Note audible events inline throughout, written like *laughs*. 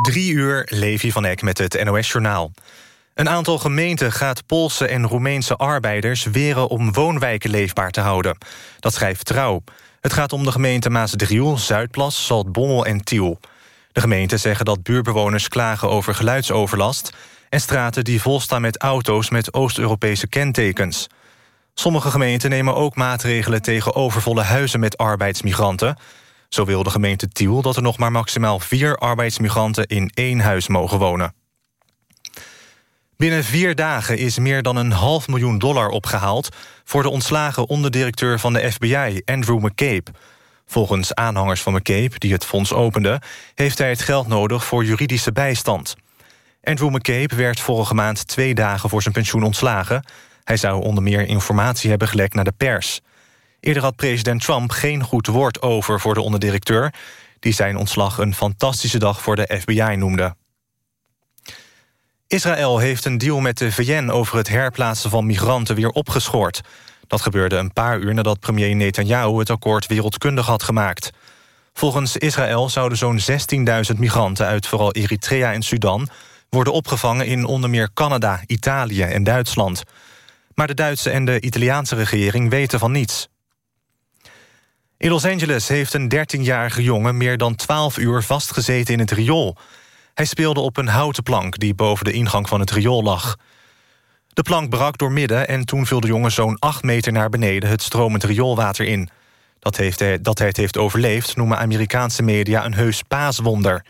Drie uur, Levi van Eck met het NOS-journaal. Een aantal gemeenten gaat Poolse en Roemeense arbeiders... weren om woonwijken leefbaar te houden. Dat schrijft Trouw. Het gaat om de gemeenten Maasdriel, Zuidplas, Zaltbommel en Tiel. De gemeenten zeggen dat buurbewoners klagen over geluidsoverlast... en straten die volstaan met auto's met Oost-Europese kentekens. Sommige gemeenten nemen ook maatregelen tegen overvolle huizen met arbeidsmigranten... Zo wil de gemeente Tiel dat er nog maar maximaal vier arbeidsmigranten in één huis mogen wonen. Binnen vier dagen is meer dan een half miljoen dollar opgehaald... voor de ontslagen onderdirecteur van de FBI, Andrew McCabe. Volgens aanhangers van McCabe, die het fonds opende... heeft hij het geld nodig voor juridische bijstand. Andrew McCabe werd vorige maand twee dagen voor zijn pensioen ontslagen. Hij zou onder meer informatie hebben gelekt naar de pers. Eerder had president Trump geen goed woord over voor de onderdirecteur... die zijn ontslag een fantastische dag voor de FBI noemde. Israël heeft een deal met de VN over het herplaatsen van migranten weer opgeschort. Dat gebeurde een paar uur nadat premier Netanyahu het akkoord wereldkundig had gemaakt. Volgens Israël zouden zo'n 16.000 migranten uit vooral Eritrea en Sudan... worden opgevangen in onder meer Canada, Italië en Duitsland. Maar de Duitse en de Italiaanse regering weten van niets. In Los Angeles heeft een 13-jarige jongen meer dan 12 uur vastgezeten in het riool. Hij speelde op een houten plank die boven de ingang van het riool lag. De plank brak door midden en toen viel de jongen zo'n 8 meter naar beneden het stromend rioolwater in. Dat, heeft hij, dat het heeft overleefd noemen Amerikaanse media een heus paaswonder.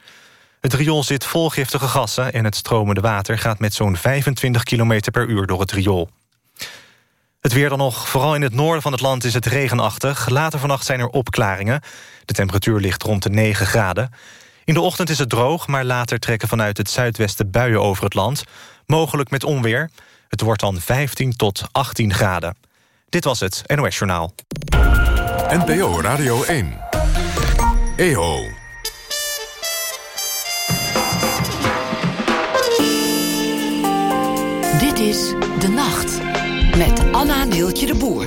Het riool zit vol giftige gassen en het stromende water gaat met zo'n 25 km per uur door het riool. Het weer dan nog. Vooral in het noorden van het land is het regenachtig. Later vannacht zijn er opklaringen. De temperatuur ligt rond de 9 graden. In de ochtend is het droog, maar later trekken vanuit het zuidwesten buien over het land. Mogelijk met onweer. Het wordt dan 15 tot 18 graden. Dit was het NOS Journaal. NPO Radio 1. EO. Dit is De Nacht met Anna Neeltje de Boer.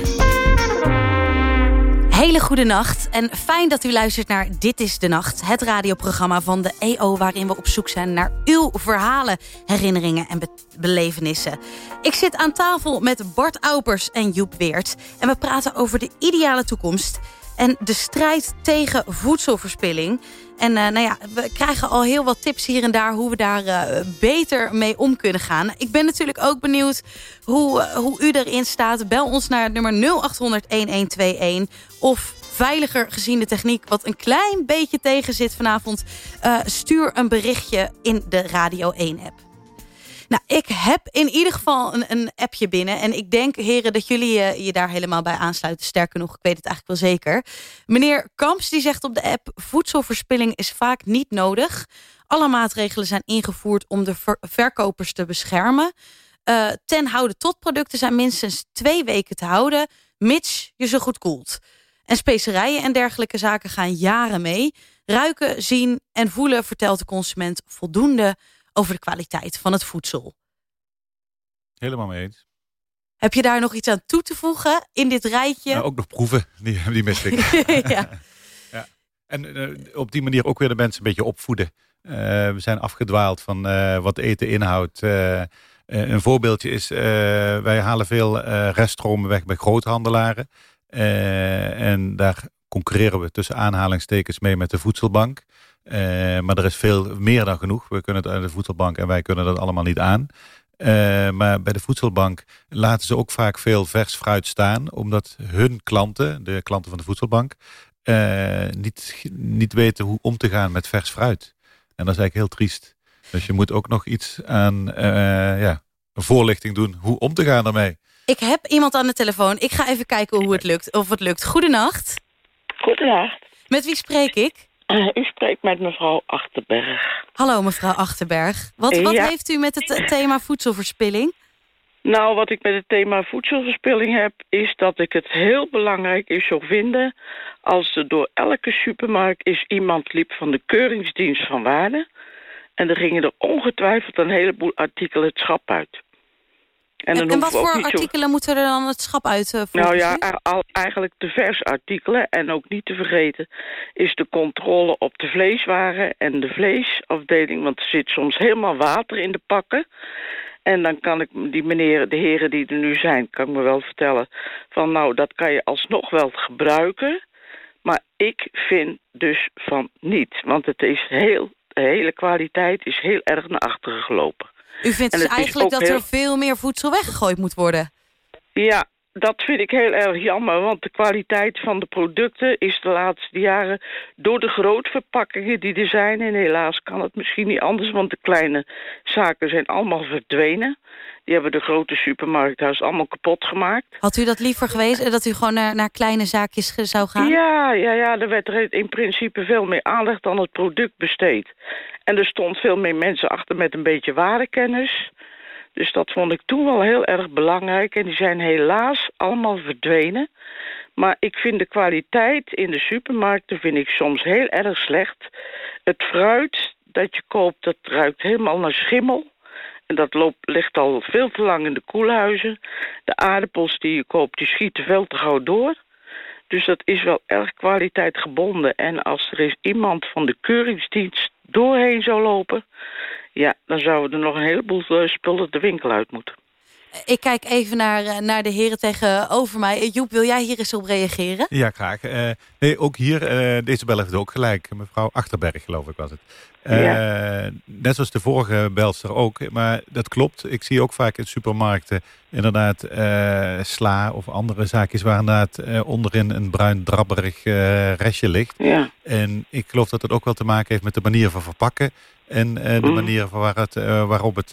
Hele goede nacht en fijn dat u luistert naar Dit is de Nacht. Het radioprogramma van de EO waarin we op zoek zijn naar uw verhalen, herinneringen en belevenissen. Ik zit aan tafel met Bart Aupers en Joep Weert. En we praten over de ideale toekomst en de strijd tegen voedselverspilling. En uh, nou ja, we krijgen al heel wat tips hier en daar... hoe we daar uh, beter mee om kunnen gaan. Ik ben natuurlijk ook benieuwd hoe, uh, hoe u erin staat. Bel ons naar het nummer 0800-1121. Of veiliger gezien de techniek wat een klein beetje tegen zit vanavond... stuur een berichtje in de Radio 1-app. Nou, ik heb in ieder geval een, een appje binnen. En ik denk, heren, dat jullie uh, je daar helemaal bij aansluiten. Sterker nog, ik weet het eigenlijk wel zeker. Meneer Kamps die zegt op de app... voedselverspilling is vaak niet nodig. Alle maatregelen zijn ingevoerd om de ver verkopers te beschermen. Uh, ten houden tot producten zijn minstens twee weken te houden... mits je ze goed koelt. En specerijen en dergelijke zaken gaan jaren mee. Ruiken, zien en voelen vertelt de consument voldoende over de kwaliteit van het voedsel. Helemaal mee eens. Heb je daar nog iets aan toe te voegen in dit rijtje? Nou, ook nog proeven, *laughs* die, die mis ik. *laughs* ja. ja. En uh, op die manier ook weer de mensen een beetje opvoeden. Uh, we zijn afgedwaald van uh, wat eten inhoudt. een voorbeeldje is, wij halen veel reststromen weg bij groothandelaren. en daar concurreren we tussen aanhalingstekens mee met de voedselbank. Uh, maar er is veel meer dan genoeg. We kunnen het aan de voedselbank en wij kunnen dat allemaal niet aan. Uh, maar bij de voedselbank laten ze ook vaak veel vers fruit staan. Omdat hun klanten, de klanten van de voedselbank, uh, niet, niet weten hoe om te gaan met vers fruit. En dat is eigenlijk heel triest. Dus je moet ook nog iets aan ja, een voorlichting doen hoe om te gaan daarmee. Ik heb iemand aan de telefoon. Ik ga even kijken hoe het lukt. Of het lukt. Goedenacht. Goedenacht. Met wie spreek ik? Uh, u spreekt met mevrouw Achterberg. Hallo mevrouw Achterberg. Wat, wat ja. heeft u met het thema voedselverspilling? Nou, wat ik met het thema voedselverspilling heb... is dat ik het heel belangrijk is zou vinden... als er door elke supermarkt is iemand liep van de keuringsdienst van waarde... en er gingen er ongetwijfeld een heleboel artikelen het schap uit. En, en wat voor artikelen moeten er dan het schap uit uh, Nou ja, al, eigenlijk de versartikelen. En ook niet te vergeten is de controle op de vleeswaren en de vleesafdeling. Want er zit soms helemaal water in de pakken. En dan kan ik die meneer, de heren die er nu zijn, kan ik me wel vertellen... van nou, dat kan je alsnog wel gebruiken... Maar ik vind dus van niet. Want het is heel, de hele kwaliteit is heel erg naar achteren gelopen. U vindt dus eigenlijk dat er veel meer voedsel weggegooid moet worden? Ja, dat vind ik heel erg jammer, want de kwaliteit van de producten is de laatste jaren door de grote verpakkingen die er zijn, en helaas kan het misschien niet anders, want de kleine zaken zijn allemaal verdwenen. Die hebben de grote supermarkthuis allemaal kapot gemaakt. Had u dat liever geweest, dat u gewoon naar, naar kleine zaakjes zou gaan? Ja, ja, ja, er werd er in principe veel meer aandacht dan het product besteed. En er stond veel meer mensen achter met een beetje warenkennis. Dus dat vond ik toen wel heel erg belangrijk. En die zijn helaas allemaal verdwenen. Maar ik vind de kwaliteit in de supermarkten vind ik soms heel erg slecht. Het fruit dat je koopt, dat ruikt helemaal naar schimmel. En dat loopt, ligt al veel te lang in de koelhuizen. De aardappels die je koopt, die schieten veel te gauw door. Dus dat is wel erg kwaliteit gebonden. En als er eens iemand van de keuringsdienst doorheen zou lopen... ja, dan zouden er nog een heleboel eh, spullen de winkel uit moeten. Ik kijk even naar, eh, naar de heren tegenover mij. Joep, wil jij hier eens op reageren? Ja, graag. Uh, nee, ook hier, uh, deze bel heeft ook gelijk. Mevrouw Achterberg, geloof ik was het. Uh, Net zoals de vorige belster ook. Maar dat klopt. Ik zie ook vaak in supermarkten inderdaad uh, sla of andere zaakjes... waar inderdaad onderin een bruin drabberig restje ligt. Ja. En ik geloof dat het ook wel te maken heeft met de manier van verpakken... en de mm. manier van waar het, waarop het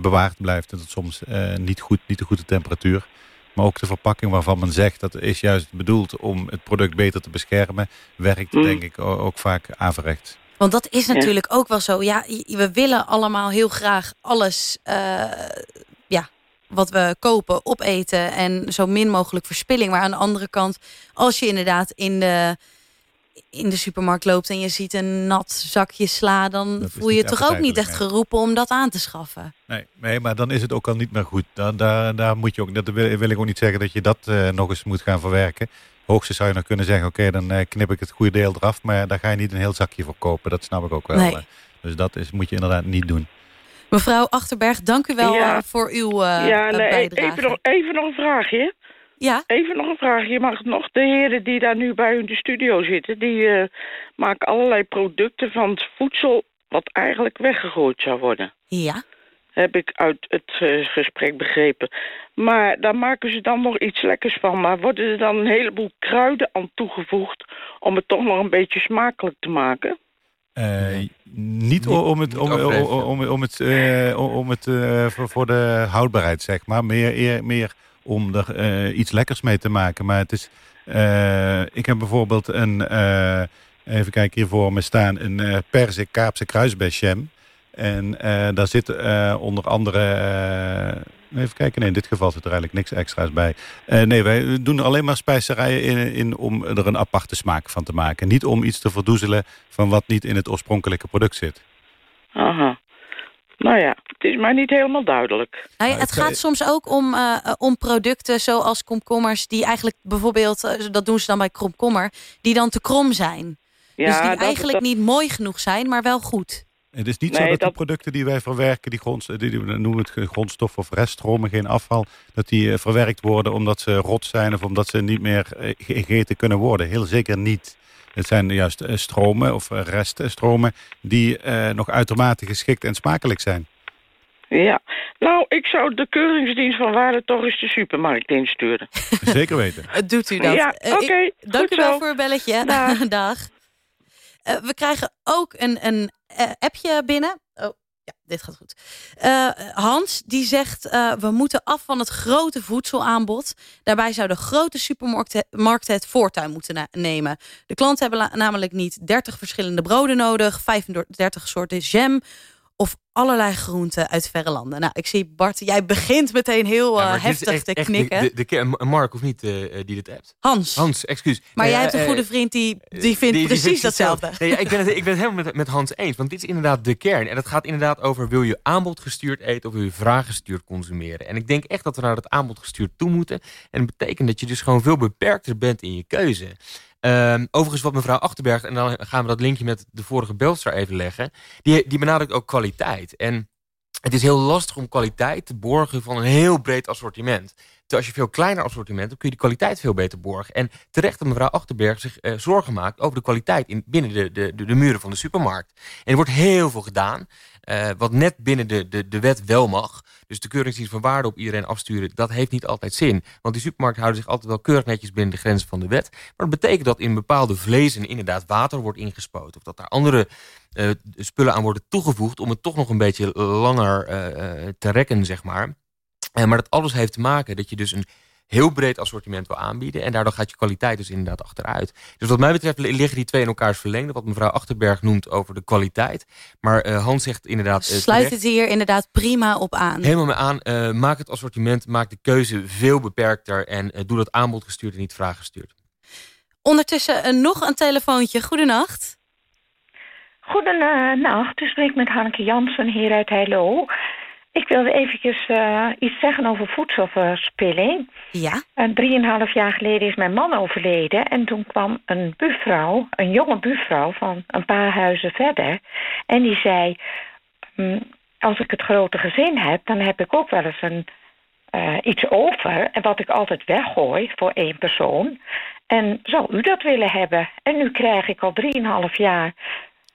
bewaard blijft. En dat soms niet, goed, niet de goede temperatuur. Maar ook de verpakking waarvan men zegt dat is juist bedoeld om het product beter te beschermen... werkt mm. denk ik ook vaak averechts. Want dat is natuurlijk ook wel zo. Ja, we willen allemaal heel graag alles uh, ja, wat we kopen opeten. En zo min mogelijk verspilling. Maar aan de andere kant, als je inderdaad in de, in de supermarkt loopt... en je ziet een nat zakje sla... dan voel je je toch ook niet echt geroepen om dat aan te schaffen. Nee, nee, maar dan is het ook al niet meer goed. Dan, daar, daar moet je ook, dat wil, wil ik ook niet zeggen dat je dat uh, nog eens moet gaan verwerken hoogstens zou je nog kunnen zeggen... oké, dan eh, knip ik het goede deel eraf... maar daar ga je niet een heel zakje voor kopen. Dat snap ik ook wel. Nee. Dus dat is, moet je inderdaad niet doen. Mevrouw Achterberg, dank u wel ja. Eh, voor uw uh, ja, nee, bijdrage. Even nog, even nog een vraagje. Ja? Even nog een vraagje. Je mag nog de heren die daar nu bij in de studio zitten... die uh, maken allerlei producten van het voedsel... wat eigenlijk weggegooid zou worden. Ja heb ik uit het uh, gesprek begrepen. Maar daar maken ze dan nog iets lekkers van. Maar worden er dan een heleboel kruiden aan toegevoegd... om het toch nog een beetje smakelijk te maken? Uh, niet om het, om, om, om, het, om het voor, voor, de houdbaarheid, zeg maar. Meer, eer, meer om er iets lekkers mee te maken. Maar het is... ik heb bijvoorbeeld een... even kijken hier voor me staan. Een perzik Kaapse kruisbesjam. En daar zit onder andere... Even kijken, nee, in dit geval zit er eigenlijk niks extra's bij. nee, wij doen alleen maar spijzerijen in, in, om er een aparte smaak van te maken. Niet om iets te verdoezelen van wat niet in het oorspronkelijke product zit. Aha. Nou ja, het is maar niet helemaal duidelijk. Nou ja, het gaat soms ook om, uh, om producten zoals komkommers... die eigenlijk bijvoorbeeld, dat doen ze dan bij kromkommer... die dan te krom zijn. Ja, dus die eigenlijk niet mooi genoeg zijn, maar wel goed. Het is niet zo dat, de producten die wij verwerken, die, grond, die, die noemen het grondstof of reststromen, geen afval, dat die verwerkt worden omdat ze rot zijn of omdat ze niet meer gegeten kunnen worden. Heel zeker niet. Het zijn juist uh, stromen of reststromen die nog uitermate geschikt en smakelijk zijn. Ja, nou, ik zou de keuringsdienst van waarde toch eens de supermarkt insturen. *laughs* Zeker weten. Doet u dat. Ja, oké. Okay, dank u wel voor een belletje. Dag. *laughs* Dag. we krijgen ook een, een appje binnen. Ja, dit gaat goed. Uh, Hans, die zegt... Uh, we moeten af van het grote voedselaanbod. Daarbij zouden grote supermarkten het voortuin moeten nemen. De klanten hebben namelijk niet 30 verschillende broden nodig... 35 soorten jam of allerlei groenten uit verre landen? Nou, ik zie Bart, jij begint meteen heel uh, heftig te knikken. de, de, de, Mark, of niet, uh, die dit hebt? Hans. Hans, excuus. Maar jij hebt een goede vriend die, die vindt die, precies datzelfde. Nee, ja, ik, ben het, ik ben het helemaal met, met Hans eens. Want dit is inderdaad de kern. En het gaat inderdaad over... wil je aanbod gestuurd eten of wil je vraag gestuurd consumeren? En ik denk echt dat we naar het aanbod gestuurd toe moeten. En dat betekent dat je dus gewoon veel beperkter bent in je keuze. Um, overigens wat mevrouw Achterberg, en dan gaan we dat linkje met de vorige belster even leggen. Die, die benadrukt ook kwaliteit. En het is heel lastig om kwaliteit te borgen van een heel breed assortiment. Terwijl als je veel kleiner assortiment hebt, kun je de kwaliteit veel beter borgen. En terecht dat mevrouw Achterberg zich uh, zorgen maakt over de kwaliteit in, binnen de, de, de, muren van de supermarkt. En er wordt heel veel gedaan, uh, wat net binnen de, de wet wel mag. Dus de keuringsdienst van waarde op iedereen afsturen, dat heeft niet altijd zin. Want die supermarkten houden zich altijd wel keurig netjes binnen de grenzen van de wet. Maar dat betekent dat in bepaalde vlezen inderdaad water wordt ingespoten. Of dat daar andere uh, spullen aan worden toegevoegd om het toch nog een beetje langer uh, te rekken, zeg maar. maar dat alles heeft te maken dat je dus een heel breed assortiment wil aanbieden. En daardoor gaat je kwaliteit dus inderdaad achteruit. Dus wat mij betreft liggen die twee in elkaars verlengde. Wat mevrouw Achterberg noemt over de kwaliteit. Maar uh, Hans zegt inderdaad... Uh, Sluit het hier inderdaad prima op aan. Helemaal mee aan. Uh, maak het assortiment, maak de keuze veel beperkter. En doe dat aanbod gestuurd en niet vraag gestuurd. Ondertussen nog een telefoontje. Goedenacht. Goedenacht. U spreekt met Hanneke Jansen hier uit Heilo. Ik wilde eventjes uh, iets zeggen over voedselverspilling. Ja? Drieënhalf jaar geleden is mijn man overleden. En toen kwam een buurvrouw, een jonge buurvrouw van een paar huizen verder. En die zei, hm, als ik het grote gezin heb... dan heb ik ook wel eens een, uh, iets over. En wat ik altijd weggooi voor één persoon. En zou u dat willen hebben? En nu krijg ik al drieënhalf jaar...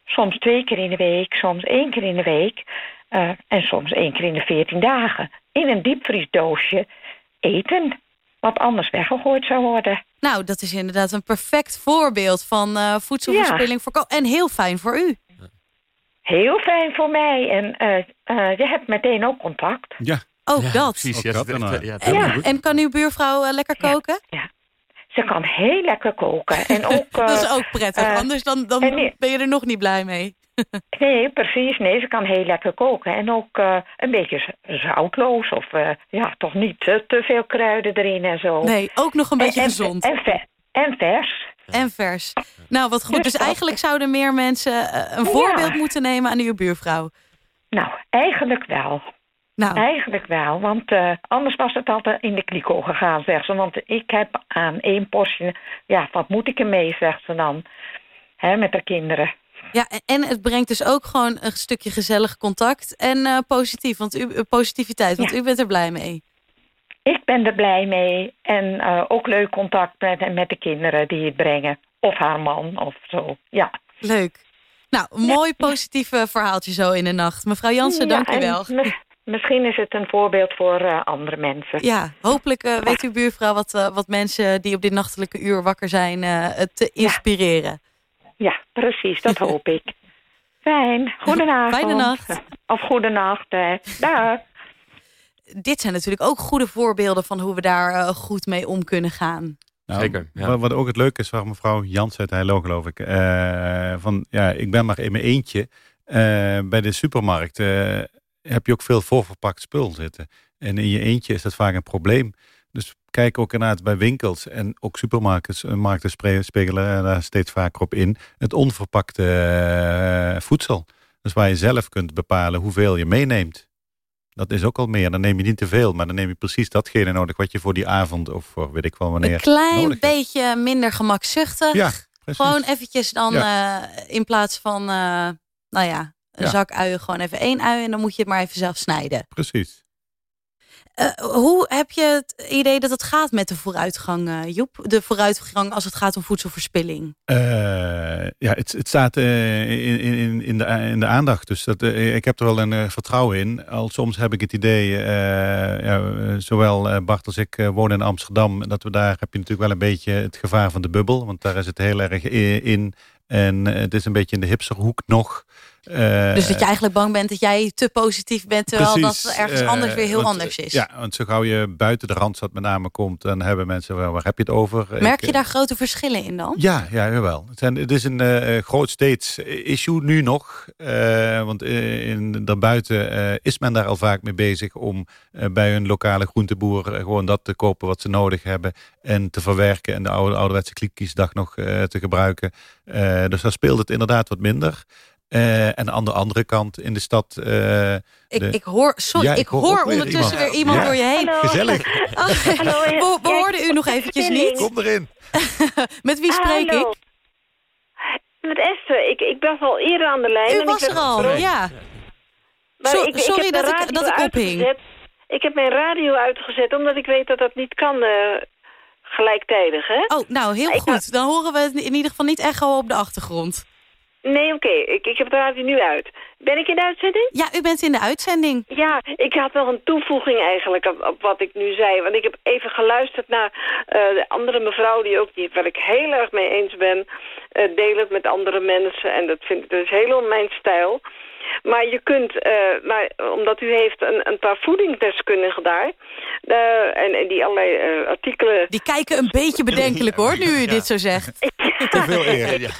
soms twee keer in de week, soms één keer in de week uh, en soms één keer in de veertien dagen in een diepvriesdoosje eten. Wat anders weggegooid zou worden. Nou, dat is inderdaad een perfect voorbeeld van uh, voedselverspilling. Ja. En heel fijn voor u. Heel fijn voor mij. En uh, je hebt meteen ook contact. Ja. Ook ja, dat. Precies, ja, dat ja, en, en, kan uw buurvrouw lekker koken? Ja, Ze kan heel lekker koken. En ook, *laughs* dat is ook prettig. Anders dan, dan ben je er nog niet blij mee. *laughs* nee, precies. Nee, ze kan heel lekker koken. En ook uh, een beetje zoutloos. Of uh, ja, toch niet te, te, veel kruiden erin en zo. Nee, ook nog een beetje en, gezond. En, ver, en, vers. En vers. Nou, wat goed. Dus, dus eigenlijk zouden meer mensen een voorbeeld ja. moeten nemen aan uw buurvrouw. Nou, eigenlijk wel. Nou. Eigenlijk wel, want uh, anders was het altijd in de kliko gegaan, zegt ze. Want ik heb aan één portie, ja, wat moet ik ermee, zegt ze dan. Hè, met haar kinderen. Ja, en het brengt dus ook gewoon een stukje gezellig contact en uh, positief, want u, uh, positiviteit, want ja. u bent er blij mee. Ik ben er blij mee en uh, ook leuk contact met, met de kinderen die het brengen. Of haar man of zo, ja. Leuk. Nou, mooi positief verhaaltje zo in de nacht. Mevrouw Jansen, ja, dank u wel. Misschien is het een voorbeeld voor andere mensen. Ja, hopelijk weet uw buurvrouw wat, wat mensen die op dit nachtelijke uur wakker zijn te inspireren. Ja, precies. Dat hoop ik. *laughs* Fijn. Goedenavond. Fijne nacht. Of goedenacht. Eh. Dag. Dit zijn natuurlijk ook goede voorbeelden van hoe we daar uh, goed mee om kunnen gaan. Nou, Zeker. Ja. Wat, wat ook het leuke is, waar mevrouw Jans uit Heilo geloof ik. Uh, van ja, ik ben maar in mijn eentje. Uh, bij de supermarkt heb je ook veel voorverpakt spul zitten. En in je eentje is dat vaak een probleem. Dus kijk ook inderdaad bij winkels en ook supermarkten markten spelen daar steeds vaker op in. Het onverpakte uh, voedsel. Dus waar je zelf kunt bepalen hoeveel je meeneemt. Dat is ook al meer. Dan neem je niet te veel, maar dan neem je precies datgene nodig wat je voor die avond of voor weet ik wel wanneer. Een klein beetje minder gemakzuchtig. Ja. Gewoon eventjes dan ja. uh, in plaats van, uh, nou ja, een ja. zak uien, gewoon even één ui en dan moet je het maar even zelf snijden. Precies. Uh, hoe heb je het idee dat het gaat met de vooruitgang, uh, Joep? De vooruitgang als het gaat om voedselverspilling? Uh, ja, het, het staat in, in, in, de, in de aandacht. Dus dat, ik heb er wel een vertrouwen in. Al soms heb ik het idee, ja, zowel Bart als ik wonen in Amsterdam... dat we daar heb je natuurlijk wel een beetje het gevaar van de bubbel. Want daar is het heel erg in... En het is een beetje in de hipsterhoek nog. Uh, dus dat je eigenlijk bang bent dat jij te positief bent... terwijl precies, dat ergens anders weer heel anders is. Ja, want zo gauw je buiten de Randstad met name komt... dan hebben mensen, wel, waar heb je het over? Merk je daar grote verschillen in dan? Ja, ja jawel. Het, zijn, het is een groot steeds issue nu nog. Want in, daarbuiten is men daar al vaak mee bezig... om bij een lokale groenteboer gewoon dat te kopen wat ze nodig hebben... en te verwerken en de oude, ouderwetse kliekkiesdag nog te gebruiken. dus daar speelt het inderdaad wat minder... Uh, en aan de andere kant in de stad... Uh, ik, ik hoor, sorry, ja, ik, ik, hoor, hoor ondertussen weer iemand ja. door je heen. Hallo. Gezellig. *laughs* Oh, Hallo, we, we hoorden u nog eventjes niet. Kom erin. *laughs* Met wie spreek Hallo. ik? Met Esther. Ik, ik was al eerder aan de lijn. U en was ik er al, ja. So, ik, sorry ik dat, ik, dat ik ophing. Ik heb mijn radio uitgezet, omdat ik weet dat dat niet kan uh, gelijktijdig. Hè? Oh, nou, heel goed. Dan horen we het in ieder geval niet echo op de achtergrond. Nee, oké. Okay. Ik, ik heb de radio nu uit. Ben ik in de uitzending? Ja, u bent in de uitzending. Ja, ik had nog een toevoeging eigenlijk op, op wat ik nu zei. Want ik heb even geluisterd naar uh, de andere mevrouw... die ook, die, waar ik heel erg mee eens ben... Uh, deel het met andere mensen. En dat vind ik dus helemaal mijn stijl. Maar je kunt, uh, maar, omdat u heeft een, een paar voedingsdeskundigen daar... en, en die allerlei artikelen... Die kijken een beetje bedenkelijk hoor, nu u ja. dit zo zegt. Te veel eer.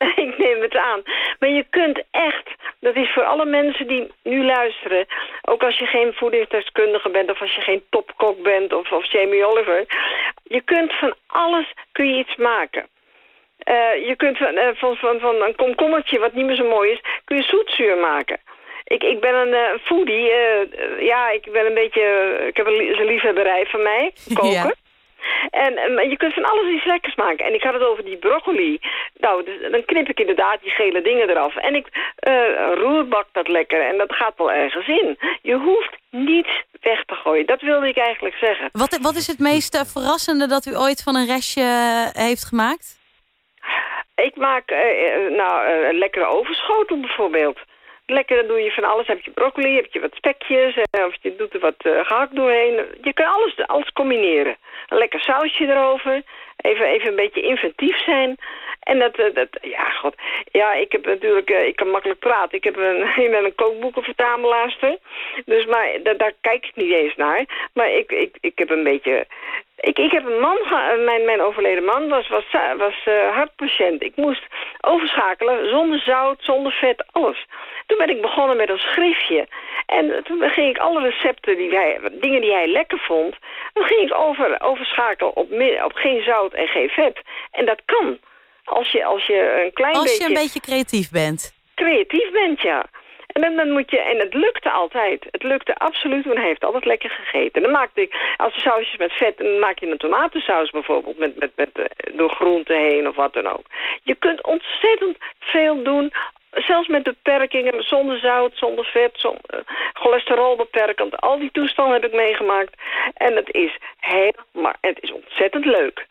*laughs* ik neem het aan. Maar je kunt echt, dat is voor alle mensen die nu luisteren... ook als je geen voedingsdeskundige bent of als je geen topkok bent of, of Jamie Oliver... je kunt van alles kun je iets maken. Uh, je kunt van, uh, van, van, van een komkommertje, wat niet meer zo mooi is, kun je zoetzuur maken. Ik, ik ben een uh, foodie. ja, ik ben een beetje... ik heb een, een liefhebberij van mij, *laughs* koken. Ja. En, en je kunt van alles iets lekkers maken. En ik had het over die broccoli. Nou, dus, dan knip ik inderdaad die gele dingen eraf. En ik uh, roerbak dat lekker. En dat gaat wel ergens in. Je hoeft niets weg te gooien. Dat wilde ik eigenlijk zeggen. Wat, wat is het meest uh, verrassende dat u ooit van een restje heeft gemaakt? Ik maak nou, een lekkere overschotel bijvoorbeeld. Lekker, dan doe je van alles. Heb je broccoli, heb je wat spekjes, of je doet er wat gehakt doorheen. Je kan alles, alles combineren een lekker sausje erover. Even, even een beetje inventief zijn. En dat, dat ja, god. Ja, ik heb natuurlijk, ik kan makkelijk praten. Ik heb een, *laughs* ik ben een kookboekenverzamelaarster. Dus, maar daar, kijk ik niet eens naar. Maar ik, ik, ik heb een beetje... Ik, ik heb een man, mijn, mijn overleden man was, was, was uh, hartpatiënt. Ik moest overschakelen, zonder zout, zonder vet, alles. Toen ben ik begonnen met een schriftje. En toen ging ik alle recepten, die hij, dingen die hij lekker vond... dan ging ik over, overschakelen op, op geen zout en geen vet. En dat kan. Als je, als je een klein als beetje... Als je een beetje creatief bent. Creatief bent, ja. En dan, dan, moet je, en het lukte altijd. Het lukte absoluut, want hij heeft altijd lekker gegeten. Dan maakte ik, als je sausjes met vet, dan maak je een tomatensaus bijvoorbeeld, met, met, met, eh, door groenten heen of wat dan ook. Je kunt ontzettend veel doen zelfs met beperkingen, zonder zout, zonder vet, zonder uh, cholesterol beperkend. Al die toestanden heb ik meegemaakt. En het is heel, maar het is ontzettend leuk.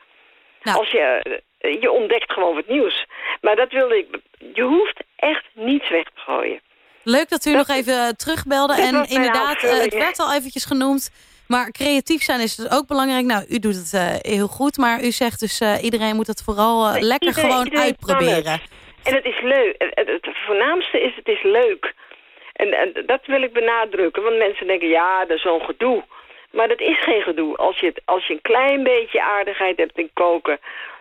Nou. Als je, uh, je ontdekt gewoon wat nieuws. Maar dat wilde ik, je hoeft echt niets weg te gooien. Leuk dat u dat nog even uh, terugbelde. En inderdaad, het werd al eventjes genoemd. Maar creatief zijn is dus ook belangrijk. Nou, u doet het heel goed. Maar u zegt dus, iedereen moet het vooral lekker iedereen, gewoon iedereen uitproberen. En het is leuk. Het, het, voornaamste is, het is leuk. En, en, dat wil ik benadrukken. Want mensen denken, ja, dat is zo'n gedoe. Maar dat is geen gedoe. Als je, het, als je een klein beetje aardigheid hebt in koken...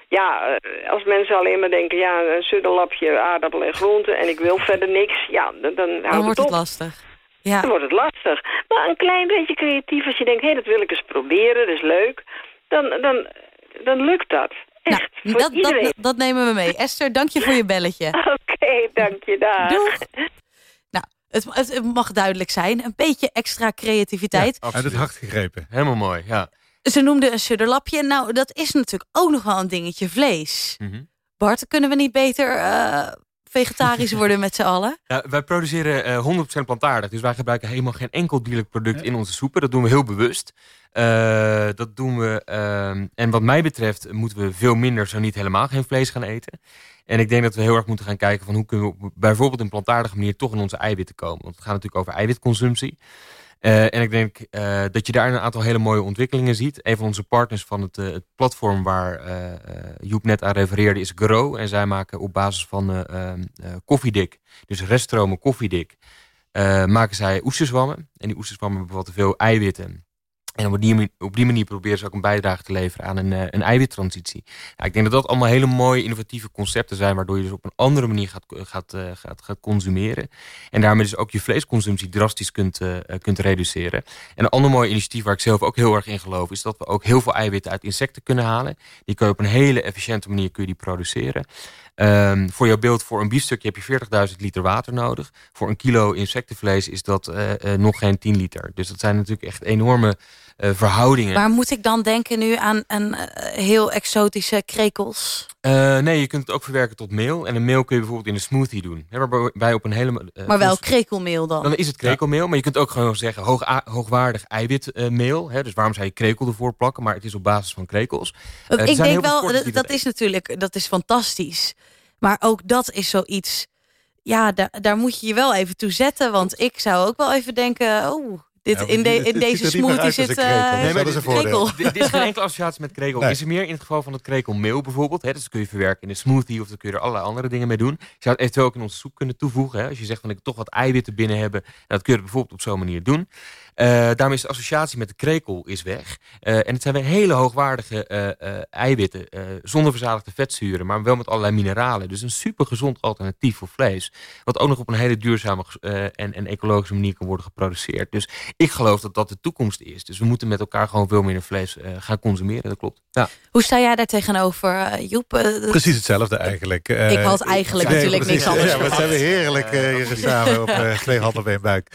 Ja, eh, als mensen alleen maar denken, ja, een suddelapje aardappel en groenten... en ik wil *laughs* verder niks, ja, dan, dan, dan wordt het, het lastig. Ja. Dan wordt het lastig. Maar een klein beetje creatief, als je denkt, hé, hey, dat wil ik eens proberen, dat is leuk... dan, dan, dan lukt dat. Echt, nou, dat, dat, dat, nemen we mee. Esther, dank je voor je belletje. *laughs* Oké, okay, dank je. Dag. Doeg. Nou, het, het, mag duidelijk zijn. Een beetje extra creativiteit. Ja, uit het hart gegrepen. Helemaal mooi, ja. Ze noemde een sudderlapje. Nou, dat is natuurlijk ook nog wel een dingetje vlees. Mm -hmm. Bart, kunnen we niet beter uh, vegetarisch worden met z'n allen? Ja, wij produceren uh, 100% plantaardig. Dus wij gebruiken helemaal geen enkel dierlijk product in onze soepen. Dat doen we heel bewust. Uh, dat doen we. Uh, en wat mij betreft moeten we veel minder, zo niet helemaal geen vlees gaan eten. En ik denk dat we heel erg moeten gaan kijken van hoe kunnen we bijvoorbeeld op een plantaardige manier toch in onze eiwitten komen. Want het gaat natuurlijk over eiwitconsumptie. En ik denk dat je daar een aantal hele mooie ontwikkelingen ziet. Een van onze partners van het, het platform waar Joep net aan refereerde is Grow. En zij maken op basis van koffiedik, dus reststromen koffiedik, maken zij oesterzwammen. En die oesterzwammen bevatten veel eiwitten en op die, manier proberen ze ook een bijdrage te leveren aan een, uh, een eiwittransitie. Nou, ik denk dat dat allemaal hele mooie innovatieve concepten zijn... waardoor je dus op een andere manier gaat, gaat, uh, gaat, gaat consumeren. En daarmee dus ook je vleesconsumptie drastisch kunt, kunt reduceren. En een ander mooi initiatief waar ik zelf ook heel erg in geloof... is dat we ook heel veel eiwitten uit insecten kunnen halen. Die kun je op een hele efficiënte manier kun je die produceren. Um, voor jouw beeld, voor een biefstukje heb je 40.000 liter water nodig. Voor een kilo insectenvlees is dat nog geen 10 liter. Dus dat zijn natuurlijk echt enorme uh, verhoudingen. Maar moet ik dan denken nu aan een heel exotische krekels? nee, je kunt het ook verwerken tot meel. En een meel kun je bijvoorbeeld in een smoothie doen. Hè, waarbij op een hele, maar wel krekelmeel dan? Dan is het krekelmeel. Maar je kunt ook gewoon zeggen hoog, hoogwaardig eiwitmeel. dus waarom zou je krekel ervoor plakken? Maar het is op basis van krekels. ik denk wel, dat, dat is natuurlijk dat is fantastisch. Maar ook dat is zoiets... Ja, daar, daar moet je je wel even toe zetten. Want ik zou ook wel even denken... Oh, dit, in, de, in deze smoothie zit nee, maar dit, krekel. Dit is geen *laughs* enkele associatie met krekel. Nee. Is er meer in het geval van het krekelmeel bijvoorbeeld. Hè, dus dat kun je verwerken in een smoothie of dan kun je er allerlei andere dingen mee doen. Je zou het eventueel ook in onze soep kunnen toevoegen. Hè, als je zegt van ik toch wat eiwitten binnen hebben. Dat kun je bijvoorbeeld op zo'n manier doen. Uh, daarmee is de associatie met de krekel is weg. Uh, en het zijn weer hele hoogwaardige uh, eiwitten. zonder verzadigde vetzuren. Maar wel met allerlei mineralen. Dus een super gezond alternatief voor vlees. Wat ook nog op een hele duurzame en, en ecologische manier kan worden geproduceerd. Dus ik geloof dat dat de toekomst is. Dus we moeten met elkaar gewoon veel minder vlees gaan consumeren. Dat klopt. Ja. Hoe sta jij daar tegenover, Joep? Precies hetzelfde eigenlijk. ik had eigenlijk nee, natuurlijk precies, niks anders Ja, we zijn we heerlijk hier samen op twee handen bij een buik.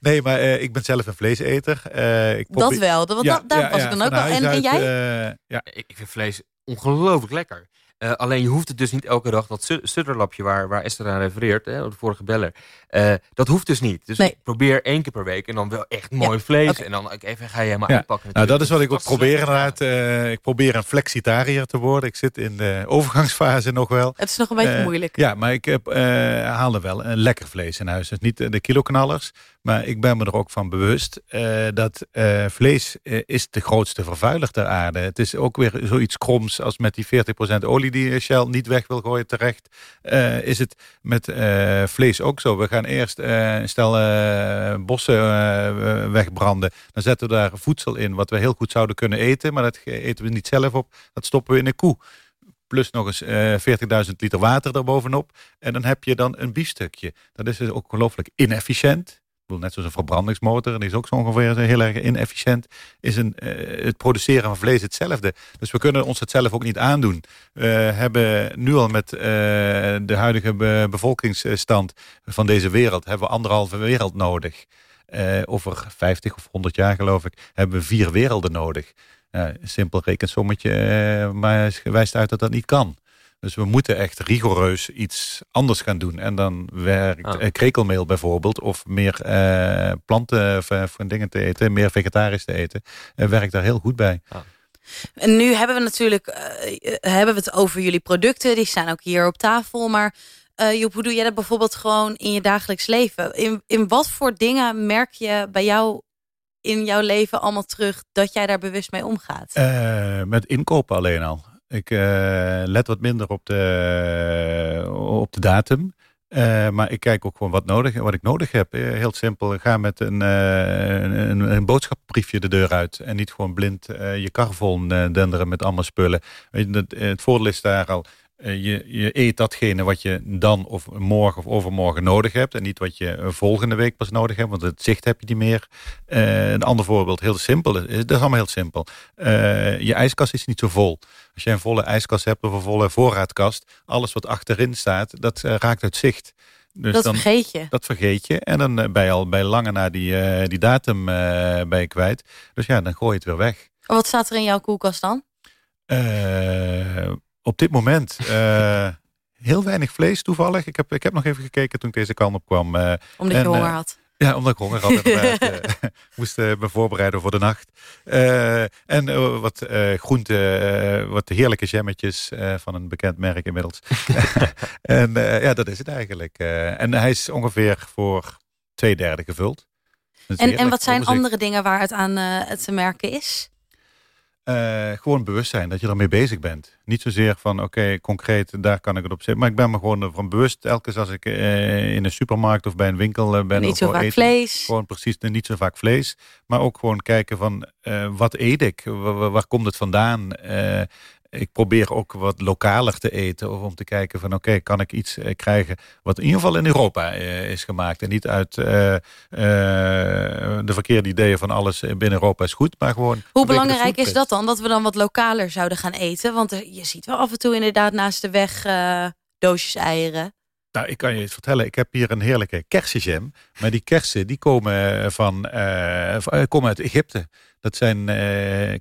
nee, maar ik ben zelf een vleeseter. Uh, ik dat wel, dat, ja, daar was ik dan ook wel. En, en jij? Uh, ja. Ik vind vlees ongelooflijk lekker. Uh, alleen je hoeft het dus niet elke dag, dat sutterlapje waar, waar Esther aan refereert, hè, de vorige beller, uh, dat hoeft dus niet. Dus nee. probeer één keer per week en dan wel echt mooi ja, vlees. Okay. En dan even ga je helemaal ja. inpakken. Nou, dat is wat ik ook probeer inderdaad. Uh, ik probeer een flexitariër te worden. Ik zit in de overgangsfase nog wel. Het is nog een beetje moeilijk. Ja, maar ik heb, haalde wel een lekker vlees in huis. Dus niet de kiloknallers. Maar ik ben me er ook van bewust dat vlees is de grootste vervuiler ter aarde. Het is ook weer zoiets kroms als met die 40% olie die Shell niet weg wil gooien terecht. is het met vlees ook zo. We gaan eerst uh, stel uh, bossen uh, wegbranden. Dan zetten we daar voedsel in wat we heel goed zouden kunnen eten. Maar dat eten we niet zelf op. Dat stoppen we in een koe. Plus nog eens 40.000 liter water erbovenop. En dan heb je dan een biefstukje. Dat is dus ook ongelooflijk inefficiënt bedoel, net zoals een verbrandingsmotor, en die is ook zo ongeveer heel erg inefficiënt, is een, uh, het produceren van vlees hetzelfde. Dus we kunnen ons het zelf ook niet aandoen. We hebben nu al met uh, de huidige be bevolkingsstand van deze wereld, hebben we anderhalve wereld nodig. Uh, over 50 of 100 jaar geloof ik, hebben we vier werelden nodig. simpel rekensommetje, maar wijst uit dat dat niet kan. Dus we moeten echt rigoureus iets anders gaan doen. En dan werkt ah. krekelmeel bijvoorbeeld, of meer uh, planten van dingen te eten, meer vegetarisch te eten, uh, werkt daar heel goed bij. Ah. En nu hebben we natuurlijk uh, hebben we het over jullie producten, die staan ook hier op tafel. Maar Joep, hoe doe jij dat bijvoorbeeld gewoon in je dagelijks leven? In, in wat voor dingen merk je bij jou in jouw leven allemaal terug dat jij daar bewust mee omgaat? met inkopen alleen al. Ik uh, let wat minder op de, op de datum. Uh, maar ik kijk ook gewoon wat, nodig, wat ik nodig heb. Uh, heel simpel, ga met een, een, een, boodschapbriefje de deur uit. En niet gewoon blind je kar vol denderen met allemaal spullen. Weet je, het, voordeel is daar al, eh, je, je, eet datgene wat je dan of morgen of overmorgen nodig hebt. En niet wat je volgende week pas nodig hebt. Want het zicht heb je niet meer. Uh, een ander voorbeeld, heel simpel. Dat is allemaal heel simpel. Uh, je ijskast is niet zo vol. Als je een volle ijskast hebt of een volle voorraadkast. Alles wat achterin staat, dat raakt uit zicht. Dus dat dan, vergeet je. Dat vergeet je. En dan ben je al bij lange na die, die datum bij je kwijt. Dus ja, dan gooi je het weer weg. Wat staat er in jouw koelkast dan? Op dit moment uh, *laughs* heel weinig vlees toevallig. Ik heb, ik heb nog even gekeken toen ik deze kant op kwam. Uh, omdat je honger uh, had. Ja, omdat ik honger had. *laughs* *laughs* moest me voorbereiden voor de nacht. en wat groente, wat heerlijke jammetjes van een bekend merk inmiddels. en ja, dat is het eigenlijk. en hij is ongeveer voor twee derde gevuld. En, en wat zijn andere dingen waar het aan uh, te merken is? Uh, gewoon bewustzijn dat je ermee bezig bent. Niet zozeer van oké, concreet, daar kan ik het op zetten. Maar ik ben me gewoon van bewust, elke als ik uh, in een supermarkt of bij een winkel uh, ben. Niet zo vaak eten, vlees. Gewoon precies, niet zo vaak vlees. Maar ook gewoon kijken van wat eet ik? Waar, waar komt het vandaan? Ik probeer ook wat lokaler te eten. Of om te kijken van oké, kan ik iets eh, krijgen wat in ieder geval in Europa eh, is gemaakt. En niet uit uh, de verkeerde ideeën van alles binnen Europa is goed. Maar gewoon... Hoe belangrijk is dat dan? Dat we dan wat lokaler zouden gaan eten? Want je ziet wel af en toe inderdaad naast de weg doosjes eieren. Nou, ik kan je eens vertellen, ik heb hier een heerlijke kersenjam. Maar die kersen die komen, van, komen uit Egypte. Dat zijn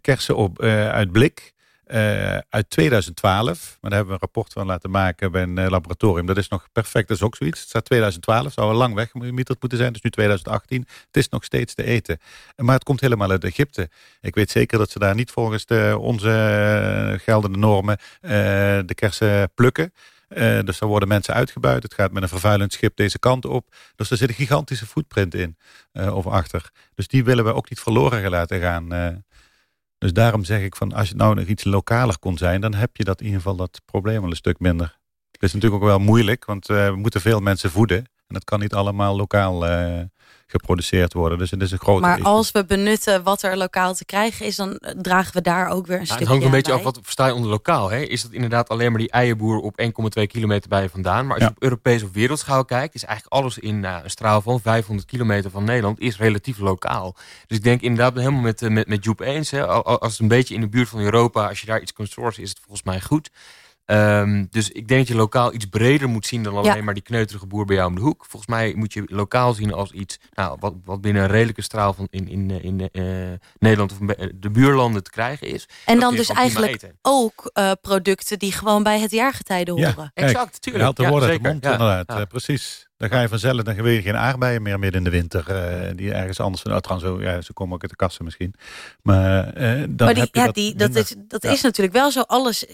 kersen op, uit blik. Uh, uit 2012. Maar daar hebben we een rapport van laten maken bij een uh, laboratorium. Dat is nog perfect, dat is ook zoiets. Het staat 2012, zou al lang weg moeten zijn. Dus nu 2018. Het is nog steeds te eten. Maar het komt helemaal uit Egypte. Ik weet zeker dat ze daar niet volgens de, onze uh, geldende normen de kersen plukken. Dus daar worden mensen uitgebuit. Het gaat met een vervuilend schip deze kant op. Dus er zit een gigantische footprint in uh, of achter. Dus die willen we ook niet verloren laten gaan. Dus daarom zeg ik van als het nou nog iets lokaler kon zijn, dan heb je dat in ieder geval dat probleem wel een stuk minder. Het is natuurlijk ook wel moeilijk, want uh, we moeten veel mensen voeden. En dat kan niet allemaal lokaal uh, geproduceerd worden. Dus het is een grote Maar als we benutten wat er lokaal te krijgen is, dan dragen we daar ook weer een stukje Het hangt een beetje af wat versta je onder lokaal. Hè? Is dat inderdaad alleen maar die eierboer op 1,2 kilometer bij je vandaan? Maar als je op Europees of wereldschaal kijkt, is eigenlijk alles in uh, een straal van 500 kilometer van Nederland is relatief lokaal. Dus ik denk inderdaad helemaal met, uh, met, met Joep eens. Hè? Als het een beetje in de buurt van Europa, als je daar iets kunt sourcen, is het volgens mij goed. Um, dus ik denk dat je lokaal iets breder moet zien dan alleen maar die kneuterige boer bij jou om de hoek. Volgens mij moet je lokaal zien als iets nou, wat, wat binnen een redelijke straal van in, in, in uh, Nederland of de buurlanden te krijgen is. En dan dus eigenlijk ook uh, producten die gewoon bij het jaargetijde horen. Ja, exact, tuurlijk. Je haalt de ja, woorden uit de mond inderdaad, precies. Dan ga je vanzelf, dan wil je geen aardbeien meer midden in de winter. Uh, die ergens anders van, oh, trouwens, zo, ja, ze komen ook uit de kassen misschien. Maar, uh, dan maar die, heb je ja, dat, die, dat, is, dat is natuurlijk wel zo. Alles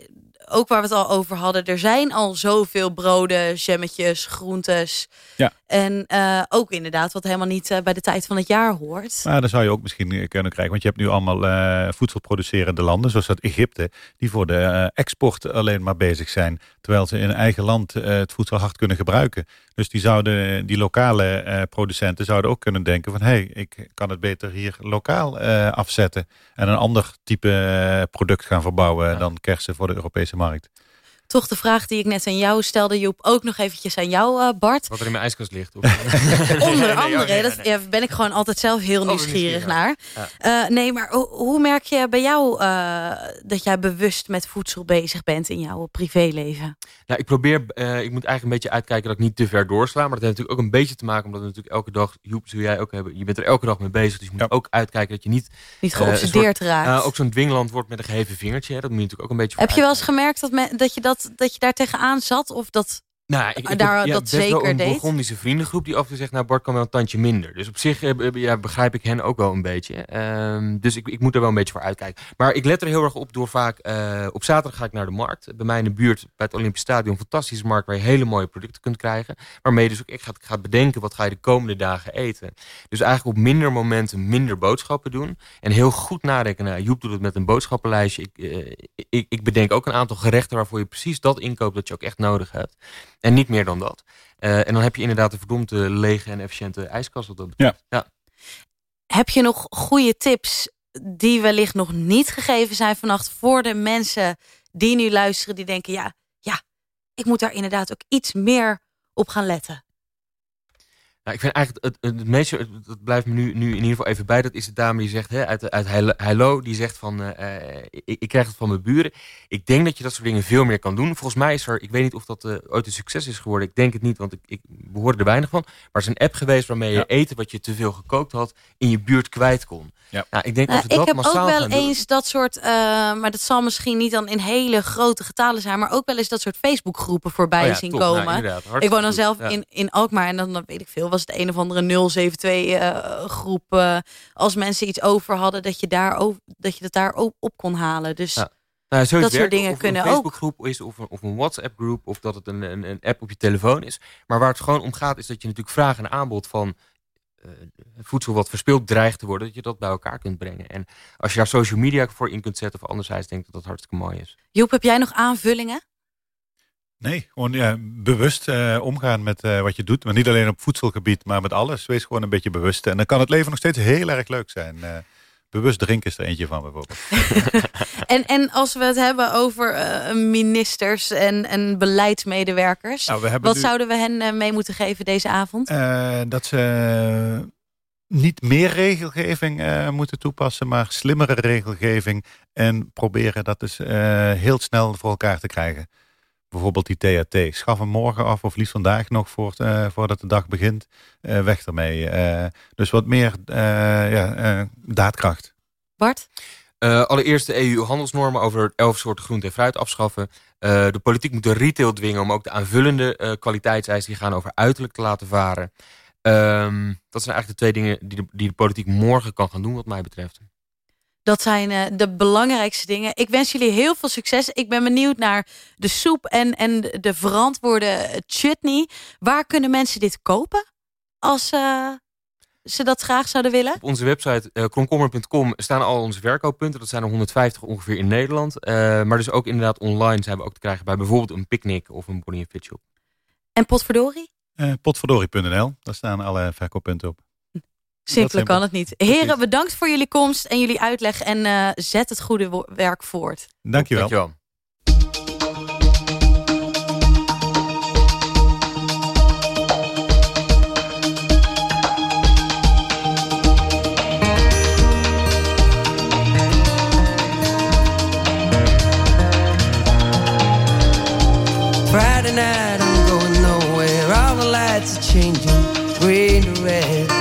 ook waar we het al over hadden, er zijn al zoveel broden, jammetjes, groentes. Ja. En uh, ook inderdaad wat helemaal niet uh, bij de tijd van het jaar hoort. Maar dan zou je ook misschien eh, kunnen krijgen. Want je hebt nu allemaal uh, voedselproducerende landen, zoals dat Egypte, die voor de export alleen maar bezig zijn. Terwijl ze in eigen land het voedsel hard kunnen gebruiken. Dus die, zouden, die lokale producenten zouden ook kunnen denken van... hé, hey, ik kan het beter hier lokaal afzetten. En een ander type product gaan verbouwen ja. dan kersen voor de Europese markt toch de vraag die ik net aan jou stelde, Joep, ook nog eventjes aan jou, uh, Bart. Wat er in mijn ijskast ligt. Of... Onder andere, dat ja, ben ik gewoon altijd zelf heel nieuwsgierig naar. Ja. Uh, nee, maar hoe merk je bij jou uh, dat jij bewust met voedsel bezig bent in jouw privéleven? Nou, ik probeer, ik moet eigenlijk een beetje uitkijken dat ik niet te ver doorsla. Maar dat heeft natuurlijk ook een beetje te maken omdat natuurlijk elke dag, Joep, zul jij ook hebben, je bent er elke dag mee bezig. Dus je moet ook uitkijken dat je niet... Niet geobsedeerd raakt. ook zo'n dwingland wordt met een geheven vingertje. Hè. Dat moet je natuurlijk ook een beetje Heb je wel eens gemerkt dat, me, dat je dat dat, je daar tegenaan zat? Of dat nou, ik, ik daar ja, dat zeker een deed. Burgondische vriendengroep die af en toe zegt, nou Bart kan wel een tandje minder. Dus op zich eh, ja, begrijp ik hen ook wel een beetje. Um, dus ik, ik moet er wel een beetje voor uitkijken. Maar ik let er heel erg op door vaak, uh, op zaterdag ga ik naar de markt. Bij mij in de buurt, bij het Olympisch Stadion, een fantastische markt waar je hele mooie producten kunt krijgen. Waarmee je dus ook echt gaat, gaat bedenken, wat ga je de komende dagen eten. Dus eigenlijk op minder momenten minder boodschappen doen. En heel goed nadenken. Nou, Joep doet het met een boodschappenlijstje. Ik, uh, ik, ik bedenk ook een aantal gerechten waarvoor je precies dat inkoopt dat je ook echt nodig hebt. En niet meer dan dat. Uh, en dan heb je inderdaad een verdomde lege en efficiënte ijskast. Wat dat ja. ja. Heb je nog goede tips die wellicht nog niet gegeven zijn vannacht... voor de mensen die nu luisteren, die denken... ja, ja, ik moet daar inderdaad ook iets meer op gaan letten. Nou, ik vind eigenlijk het, het, het meeste, dat blijft me nu, nu in ieder geval even bij. Dat is de dame die zegt, hè, uit, uit Heilo, die zegt van, uh, ik, ik, krijg het van mijn buren. Ik denk dat je dat soort dingen veel meer kan doen. Volgens mij is er, ik weet niet of dat uh, ooit een succes is geworden. Ik denk het niet, want ik, ik behoorde er weinig van. Maar er is een app geweest waarmee je eten wat je te veel gekookt had, in je buurt kwijt kon. Ja. Nou, ik denk nou, we ik dat heb ook wel eens dat soort, uh, maar dat zal misschien niet dan in hele grote getalen zijn, maar ook wel eens dat soort Facebookgroepen voorbij oh ja, zien top. Nou, komen. ik woon dan zelf Ja. in, in Alkmaar en dan, dan weet ik veel, was het een of andere 072 eh, groep. eh, als mensen iets over hadden, dat je, daar ook, dat, je dat daar ook op kon halen. Dus Ja. Nou, dat soort dingen of kunnen een ook. Facebookgroep is of een, of een WhatsApp groep of dat het een, een, een app op je telefoon is. Maar waar het gewoon om gaat is dat je natuurlijk vraag en aanbod van voedsel wat verspild dreigt te worden, dat je dat bij elkaar kunt brengen. En als je daar social media voor in kunt zetten of anderzijds, denk ik dat dat hartstikke mooi is. Joep, heb jij nog aanvullingen? Nee, gewoon ja, bewust uh, omgaan met uh, wat je doet. Maar niet alleen op voedselgebied, maar met alles. Wees gewoon een beetje bewust. En dan kan het leven nog steeds heel erg leuk zijn. Uh, bewust drinken is er eentje van bijvoorbeeld. *laughs* *laughs* en, en als we het hebben over ministers en, en beleidsmedewerkers. Nou, wat zouden we hen mee moeten geven deze avond? dat ze niet meer regelgeving moeten toepassen, maar slimmere regelgeving. En proberen dat dus heel snel voor elkaar te krijgen bijvoorbeeld die THT. Schaf hem morgen af of liefst vandaag nog voor, uh, voordat de dag begint. Uh, weg ermee. Uh, dus wat meer ja, daadkracht. Bart? allereerst de EU-handelsnormen over elf soorten groente en fruit afschaffen. de politiek moet de retail dwingen om ook de aanvullende kwaliteitseisen die gaan over uiterlijk te laten varen. Um, dat zijn eigenlijk de twee dingen die de, die de politiek morgen kan gaan doen wat mij betreft. Dat zijn uh, de belangrijkste dingen. Ik wens jullie heel veel succes. Ik ben benieuwd naar de soep en, en de verantwoorde chutney. Waar kunnen mensen dit kopen? Als uh, ze dat graag zouden willen? Op onze website uh, kromkommer.com staan al onze verkooppunten. Dat zijn er 150 ongeveer in Nederland. maar dus ook inderdaad online zijn we ook te krijgen... bij bijvoorbeeld een picknick of een Bonnie Fit Shop. En Potverdorie? potverdorie.nl, daar staan alle verkooppunten op. Simpeler kan het niet. Heren, bedankt voor jullie komst en jullie uitleg. En uh, zet het goede werk voort. Dankjewel. Dankjewel. Friday night, I'm going nowhere. All the lights are changing, green to red.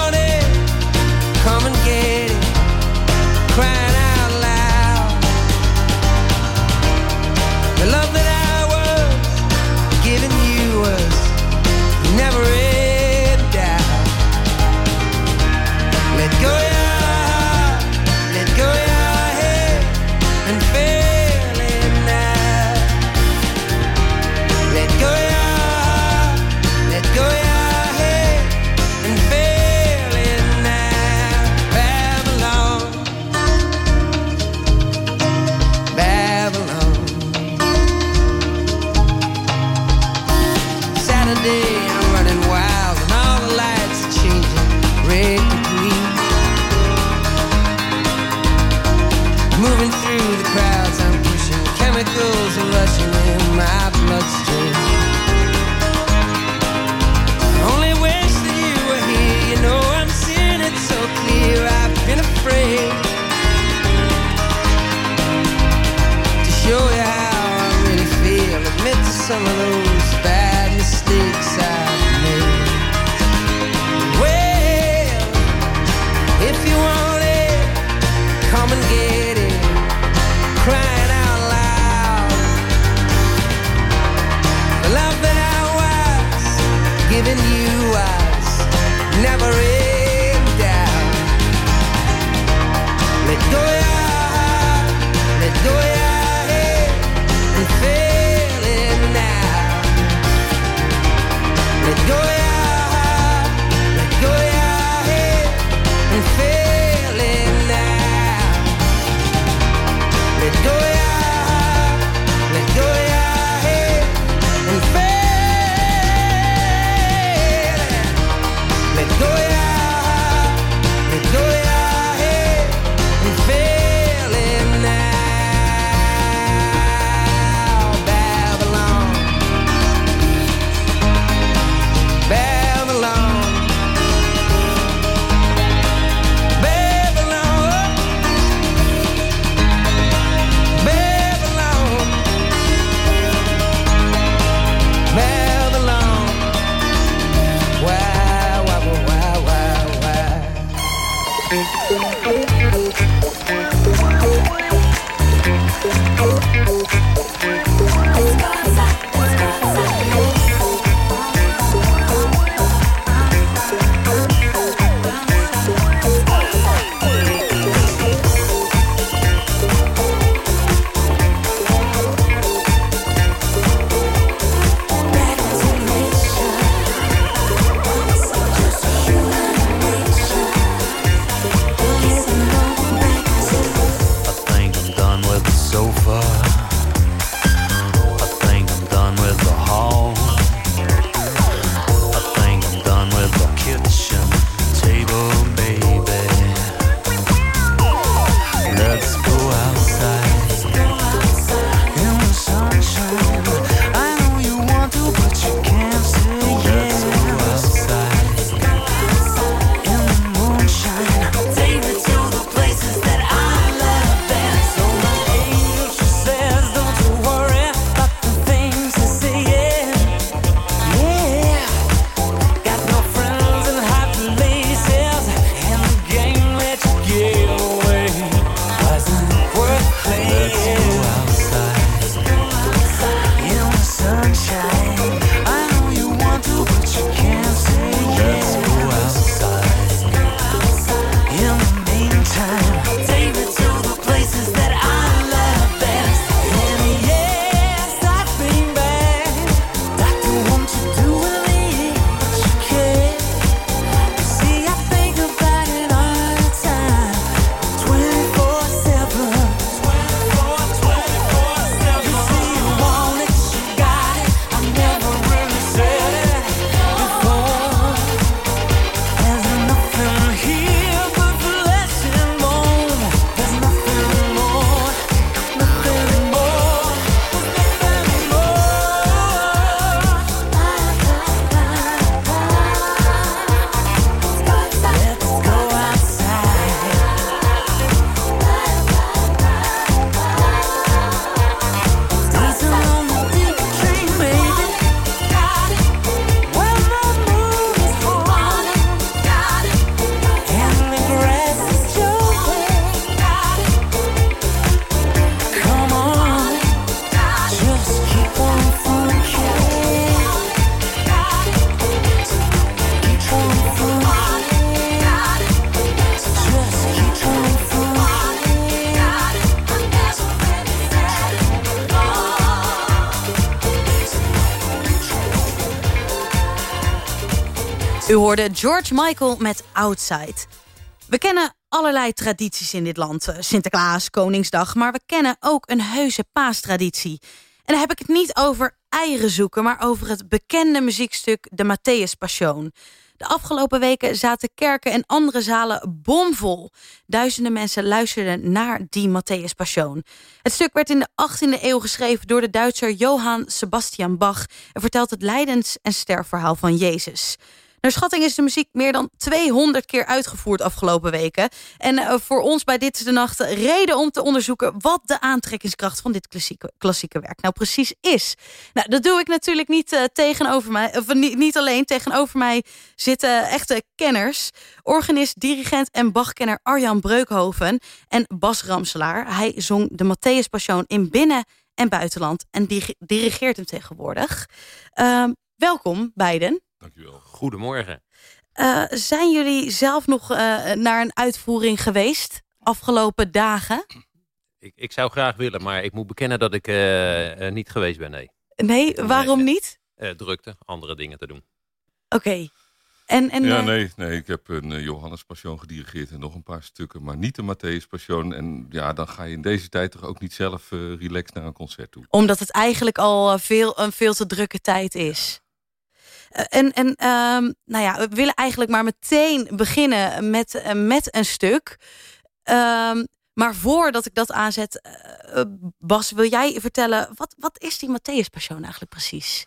The love that hoorde George Michael met Outside. We kennen allerlei tradities in dit land. Eh, Sinterklaas, Koningsdag, maar we kennen ook een heuse paastraditie. En dan heb ik het niet over eieren zoeken... maar over het bekende muziekstuk De Matthäus Passion. De afgelopen weken zaten kerken en andere zalen bomvol. Duizenden mensen luisterden naar die Matthäus Passion. Het stuk werd in de 18e eeuw geschreven door de Duitser Johann Sebastian Bach... en vertelt het lijdens- en sterfverhaal van Jezus. Naar schatting is de muziek meer dan 200 keer uitgevoerd afgelopen weken. En uh, voor ons bij Dit is de Nacht reden om te onderzoeken... wat de aantrekkingskracht van dit klassieke, klassieke werk nou precies is. Nou, dat doe ik natuurlijk niet uh, tegenover mij. Of niet, niet alleen. Tegenover mij zitten echte kenners. Organist, dirigent en Bachkenner Arjan Breukhoven en Bas Ramselaar. Hij zong de Matthäus Passion in binnen- en buitenland en dirigeert hem tegenwoordig. Uh, welkom beiden. Dankjewel. Goedemorgen. Uh, zijn jullie zelf nog uh, naar een uitvoering geweest afgelopen dagen? Ik, ik zou graag willen, maar ik moet bekennen dat ik uh, niet geweest ben, nee. Nee, waarom nee, niet? drukte, andere dingen te doen. Oké. Okay. En, en, ja, nee, nee, ik heb een Johannes Passion gedirigeerd en nog een paar stukken, maar niet de Matthäus Passion. En ja, dan ga je in deze tijd toch ook niet zelf relaxed naar een concert toe. Omdat het eigenlijk al veel, een veel te drukke tijd is. En, en um, nou ja, we willen eigenlijk maar meteen beginnen met, uh, met een stuk. Um, maar voordat ik dat aanzet, uh, Bas, wil jij vertellen... wat, wat is die Matthäus Passion eigenlijk precies?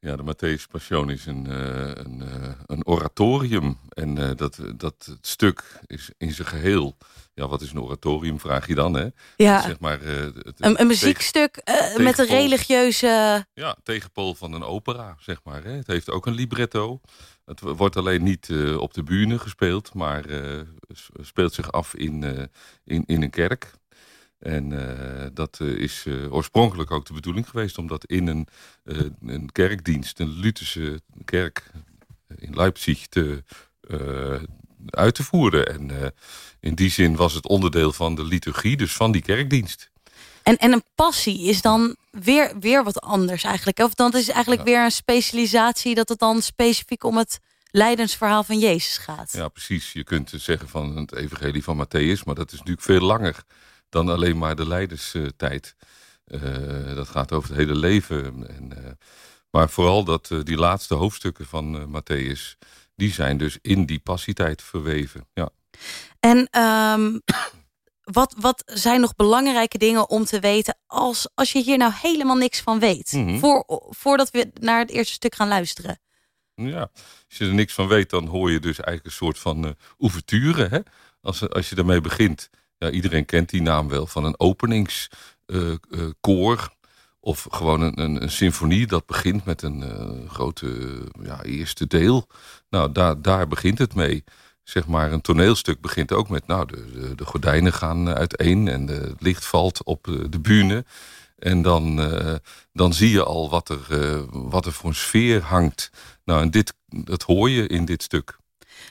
Ja, de Matthäus Passion is een, uh, een, een oratorium. En dat, dat stuk is in zijn geheel ja, wat is een oratorium, vraag je dan, hè? Ja, zeg maar, het, een, een muziekstuk met een religieuze... Ja, tegenpool van een opera, zeg maar. Hè? Het heeft ook een libretto. Het wordt alleen niet op de bühne gespeeld, maar speelt zich af in, in, in een kerk. En dat is oorspronkelijk ook de bedoeling geweest... omdat in een, een kerkdienst, een Lutherse kerk in Leipzig... te uit te voeren. En in die zin was het onderdeel van de liturgie, dus van die kerkdienst. En, en een passie is dan weer, weer wat anders eigenlijk. Of dan is eigenlijk weer een specialisatie... dat het dan specifiek om het lijdensverhaal van Jezus gaat. Ja, precies. Je kunt zeggen van het evangelie van Matthäus... maar dat is natuurlijk veel langer dan alleen maar de lijdenstijd. Uh, dat gaat over het hele leven. En, uh, maar vooral dat, uh, die laatste hoofdstukken van Matthäus die zijn dus in die passietijd verweven. Ja. En um, wat, wat zijn nog belangrijke dingen om te weten... als, als je hier nou helemaal niks van weet? Mm -hmm. voor, voordat we naar het eerste stuk gaan luisteren. Ja, als je er niks van weet, dan hoor je dus eigenlijk een soort van uh, ouverture. Hè? Als, als je daarmee begint, ja, iedereen kent die naam wel... van een openingskoor... Uh, uh, of gewoon een, een, een, symfonie dat begint met een uh, grote ja, eerste deel. Nou, daar, daar begint het mee. Zeg maar, een toneelstuk begint ook met... nou, de, de, de gordijnen gaan uiteen en het licht valt op de bühne. En dan, dan zie je al wat er, wat er voor een sfeer hangt. Nou, en dit, dat hoor je in dit stuk.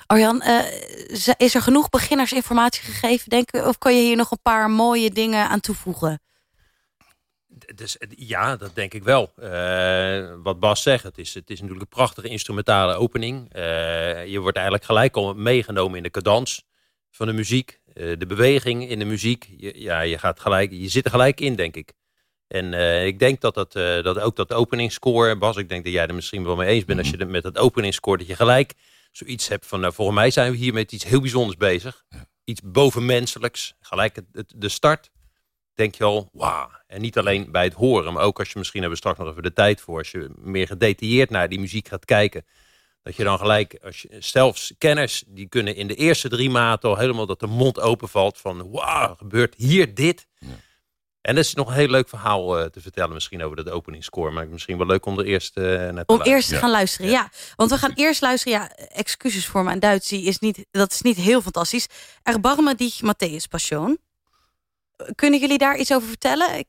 Arjan, is er genoeg beginnersinformatie gegeven, denk ik? Of kan je hier nog een paar mooie dingen aan toevoegen? Dus, ja, dat denk ik wel. Uh, wat Bas zegt, het is, het is natuurlijk een prachtige instrumentale opening. Uh, je wordt eigenlijk gelijk al meegenomen in de cadans van de muziek. Uh, de beweging in de muziek. Je, ja, je, gaat gelijk, je zit er gelijk in, denk ik. En ik denk dat, dat, dat ook dat openingsscore, Bas, ik denk dat jij er misschien wel mee eens bent... als je met dat openingsscore, dat je gelijk zoiets hebt van... Nou, volgens mij zijn we hier met iets heel bijzonders bezig. Iets bovenmenselijks. Gelijk het, het, de start denk je al, wauw. En niet alleen bij het horen, maar ook als je misschien hebben we straks nog even de tijd voor, als je meer gedetailleerd naar die muziek gaat kijken, dat je dan gelijk, als je, zelfs kenners, die kunnen in de eerste drie maten al helemaal dat de mond openvalt van, wauw, gebeurt hier dit? Ja. En dat is nog een heel leuk verhaal uh, te vertellen misschien over dat openingsscore. Maar misschien wel leuk om er eerst uh, naar te Om luisteren. eerst te gaan luisteren, ja. ja. Want we gaan eerst luisteren, ja, excuses voor mijn Duits, die is niet, dat is niet heel fantastisch. Erbarme dich Matthäus Passion. Kunnen jullie daar iets over vertellen? Ik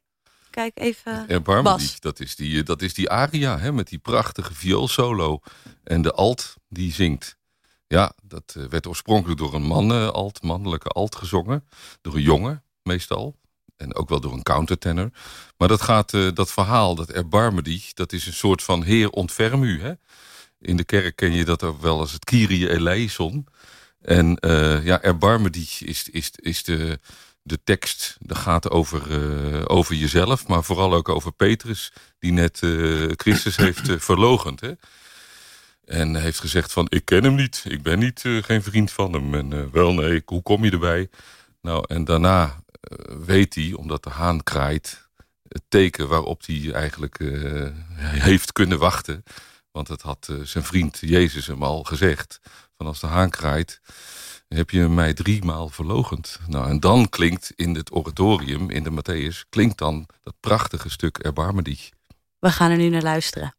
kijk even. Erbarme dat is die, dat is die aria hè, met die prachtige vioolsolo. En de alt die zingt. Ja, dat werd oorspronkelijk door een man, alt, mannelijke alt gezongen. Door een jongen, meestal. En ook wel door een countertenor. Maar dat gaat, uh, dat verhaal, dat erbarme die, dat is een soort van heer ontferm u. Hè? In de kerk ken je dat ook wel als het Kyrie eleison. En ja, erbarme die is, is, is de de tekst dat gaat over, uh, over jezelf, maar vooral ook over Petrus, die net Christus heeft verlogend. Hè? En heeft gezegd van, ik ken hem niet, ik ben niet, geen vriend van hem. En wel nee, hoe kom je erbij? Nou, en daarna weet hij, omdat de haan kraait, het teken waarop hij eigenlijk heeft kunnen wachten. Want het had zijn vriend Jezus hem al gezegd, van als de haan kraait heb je mij driemaal verlogend. Nou, en dan klinkt in het oratorium, in de Matthäus... klinkt dan dat prachtige stuk Erbarme dich. We gaan er nu naar luisteren.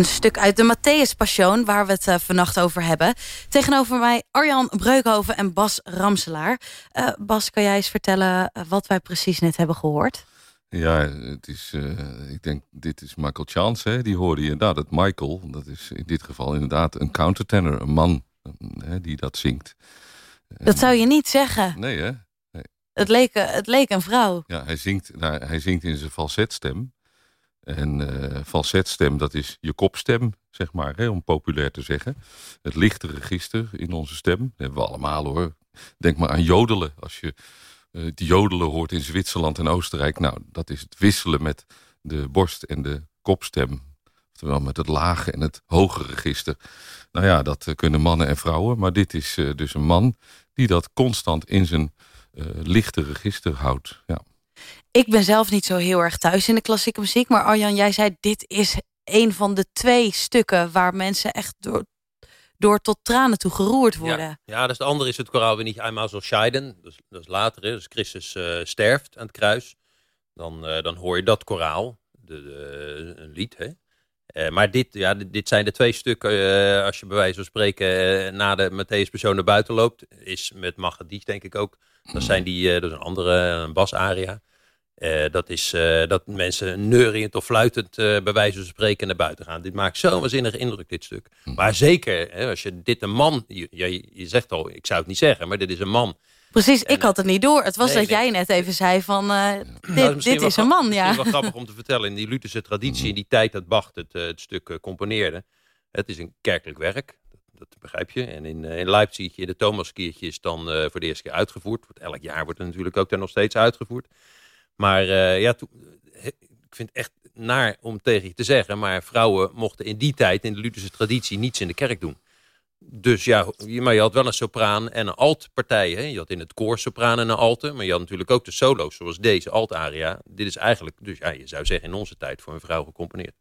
Een stuk uit de Matthäus Passion, waar we het uh, vannacht over hebben. Tegenover mij Arjan Breukhoven en Bas Ramselaar. Uh, Bas, kan jij eens vertellen wat wij precies net hebben gehoord? Ja, het is, uh, ik denk, dit is Michael Chance, hè? die hoorde je inderdaad. Dat Michael, dat is in dit geval inderdaad een countertenor, een man hè, die dat zingt. Dat zou je niet zeggen. Nee, hè? Nee. Het, leek, het leek een vrouw. Ja, hij zingt, nou, hij zingt in zijn falsetstem. En uh, falsetstem, dat is je kopstem, zeg maar, hè, om populair te zeggen. Het lichte register in onze stem. Hebben we allemaal hoor. Denk maar aan jodelen. Als je uh, die jodelen hoort in Zwitserland en Oostenrijk. Nou, dat is het wisselen met de borst en de kopstem. Terwijl met het lage en het hoge register. Nou ja, dat uh, kunnen mannen en vrouwen. Maar dit is dus een man die dat constant in zijn lichte register houdt. Ja. Ik ben zelf niet zo heel erg thuis in de klassieke muziek. Maar Arjan, jij zei dit is een van de twee stukken... waar mensen echt door, door tot tranen toe geroerd worden. Ja, ja dus de andere is het koraal weer niet eenmaal zo scheiden. Dus, dat is later, hè. dus Christus uh, sterft aan het kruis. Dan, uh, dan hoor je dat koraal, de, de, een lied. Hè. Uh, maar dit, ja, dit zijn de twee stukken, als je bij wijze van spreken na de Matthäus persoon naar buiten loopt, is met Magadies denk ik ook. Dat zijn die, dat is een andere, een basaria. Dat is dat mensen neuriënd of fluitend bij wijze van spreken naar buiten gaan. Dit maakt zo'n waanzinnige indruk, dit stuk. Maar zeker, hè, als je dit een man... Je, je, je, zegt al, ik zou het niet zeggen, maar dit is een man. Precies, en, ik had het niet door. Het was nee, dat nee. jij net even zei van, dit, nou, dit is een man. Ja. Het is wel *laughs* grappig om te vertellen. In die Lutherse traditie, in die tijd dat Bach het, het stuk componeerde... Het is een kerkelijk werk, dat begrijp je. En in, in Leipzig, in de Thomaskiertje, is dan voor de eerste keer uitgevoerd. Elk jaar wordt het natuurlijk ook daar nog steeds uitgevoerd. Maar uh, ja, ik vind het echt naar om tegen je te zeggen. Maar vrouwen mochten in die tijd, in de Lutherse traditie, niets in de kerk doen. Dus ja, maar je had wel een sopraan en een altpartij. Hè? Je had in het koor sopraan en een alte. Maar je had natuurlijk ook de solo's, zoals deze alt-aria. Dit is eigenlijk, dus ja, je zou zeggen in onze tijd voor een vrouw gecomponeerd.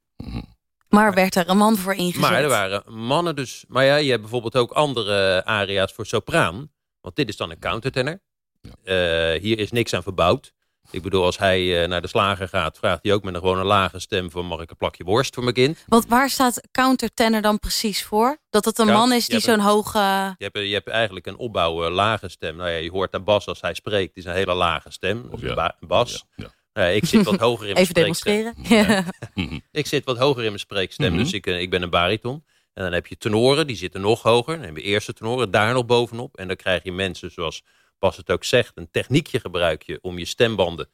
Maar werd er een man voor ingezet? Maar er waren mannen dus. Maar ja, je hebt bijvoorbeeld ook andere aria's voor sopraan. Want dit is dan een countertenor. Ja. Uh, hier is niks aan verbouwd. Ik bedoel, als hij uh, naar de slager gaat, vraagt hij ook met een gewoon een lage stem van mag ik een plakje worst voor mijn kind? Want waar staat countertenor dan precies voor? Dat het een Count, man is die zo'n hoge... Je hebt, je hebt eigenlijk een opbouw uh, lage stem. Nou ja, je hoort aan Bas als hij spreekt, is een hele lage stem. Of ja. een bas. *laughs* Ja, ja. Ik zit wat hoger in mijn Even demonstreren. ik zit wat hoger in mijn spreekstem, mm -hmm. dus ik, uh, ik ben een bariton. En dan heb je tenoren, die zitten nog hoger. Dan heb je eerste tenoren, daar nog bovenop. En dan krijg je mensen zoals Bas het ook zegt, een techniekje gebruik je om je stembanden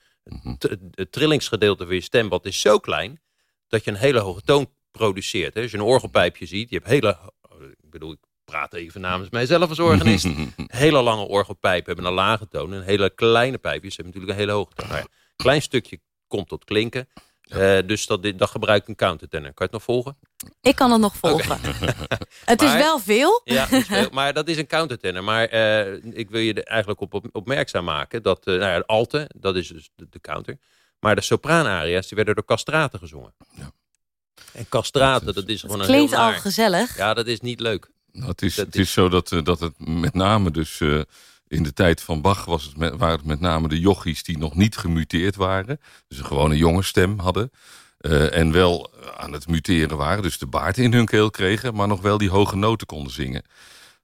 het trillingsgedeelte van je stemband is zo klein dat je een hele hoge toon produceert. Hè? Als je een orgelpijpje ziet, je hebt hele, ik bedoel, ik praat even namens mijzelf als organist, *laughs* hele lange orgelpijpen hebben een lage toon en hele kleine pijpjes hebben natuurlijk een hele hoge toon. Nou ja, een klein stukje komt tot klinken. Uh, dus dat, dat gebruikt een countertenor. Kan je het nog volgen? Ik kan het nog volgen. Okay. *laughs* het maar, is wel veel. Ja, is veel, maar dat is een countertenor. Maar uh, ik wil je er eigenlijk op, op opmerkzaam maken dat uh, nou ja, de alte, dat is dus de, de counter. Maar de sopraanaria's, die werden door castraten gezongen. Ja. En castraten, dat is, dat is gewoon een klinkt heel al naar, gezellig. Ja, dat is niet leuk. Nou, het, is, Dat het is zo dat, dat het met name dus uh, in de tijd van Bach was het met, waren het met name de jochies die nog niet gemuteerd waren. Dus een gewone jonge stem hadden. Uh, en wel aan het muteren waren, dus de baard in hun keel kregen, maar nog wel die hoge noten konden zingen.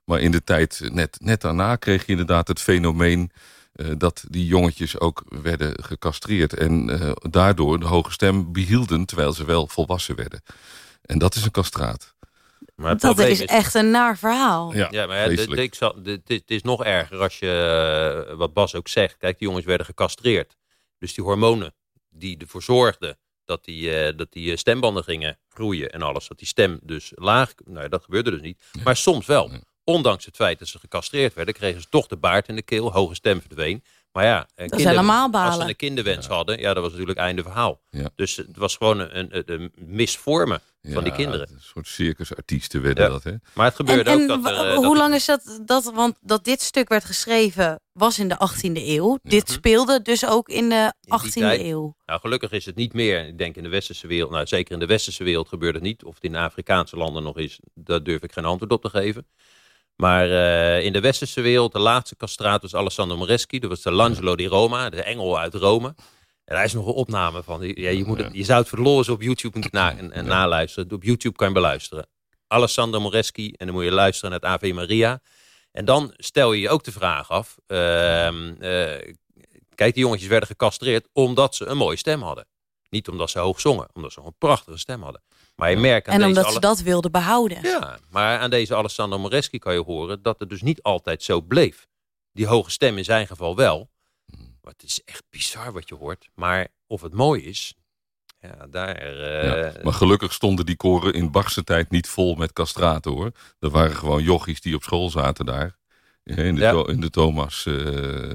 Maar in de tijd net, net daarna kreeg je inderdaad het fenomeen uh, dat die jongetjes ook werden gecastreerd. En daardoor de hoge stem behielden terwijl ze wel volwassen werden. En dat is een castraat. Maar dat is, is echt een naar verhaal. Ja, ja maar ja, ik zal, dit is nog erger als je, uh, wat Bas ook zegt. Kijk, die jongens werden gecastreerd. Dus die hormonen die ervoor zorgden dat die, uh, dat die stembanden gingen groeien en alles. Dat die stem dus laag... Nou, dat gebeurde dus niet. Maar soms wel. Ondanks het feit dat ze gecastreerd werden... kregen ze toch de baard in de keel. Hoge stem verdween. Maar ja, dat kinder, is helemaal balen. als ze een kinderwens ja. hadden... ja, dat was natuurlijk einde verhaal. Ja. Dus het was gewoon een, een, een misvormen ja, van die kinderen. Een soort circusartiesten werden dat, hè? Maar het gebeurde en, ook en dat... Er, hoe dat lang is dat, dat... Want dat dit stuk werd geschreven was in de 18e eeuw. Dit speelde dus ook in de 18e tijd, eeuw. Nou, gelukkig is het niet meer. Ik denk in de westerse wereld... Nou, zeker in de westerse wereld gebeurt het niet. Of het in de Afrikaanse landen nog is... daar durf ik geen antwoord op te geven. Maar uh, in de westerse wereld, de laatste castraat was Alessandro Moreschi. Dat was de L'Angelo di Roma, de engel uit Rome. En daar is nog een opname van. Ja, je, moet het, je zou het eens op YouTube na, en, en naluisteren. Op YouTube kan je beluisteren. Alessandro Moreschi. En dan moet je luisteren naar het Ave Maria. En dan stel je je ook de vraag af. ehm, eh, kijk, die jongetjes werden gecastreerd omdat ze een mooie stem hadden. Niet omdat ze hoog zongen. Omdat ze een prachtige stem hadden. Maar je merkt aan En deze omdat alle- ze dat wilden behouden. Ja, maar aan deze Alessandro Moreschi kan je horen dat het dus niet altijd zo bleef. Die hoge stem in zijn geval wel. Maar het is echt bizar wat je hoort. Maar of het mooi is, ja, daar... eh, Ja, maar gelukkig stonden die koren in Bachse tijd niet vol met castraten hoor. Er waren gewoon jochies die op school zaten daar. In de, Ja. In de Thomas eh,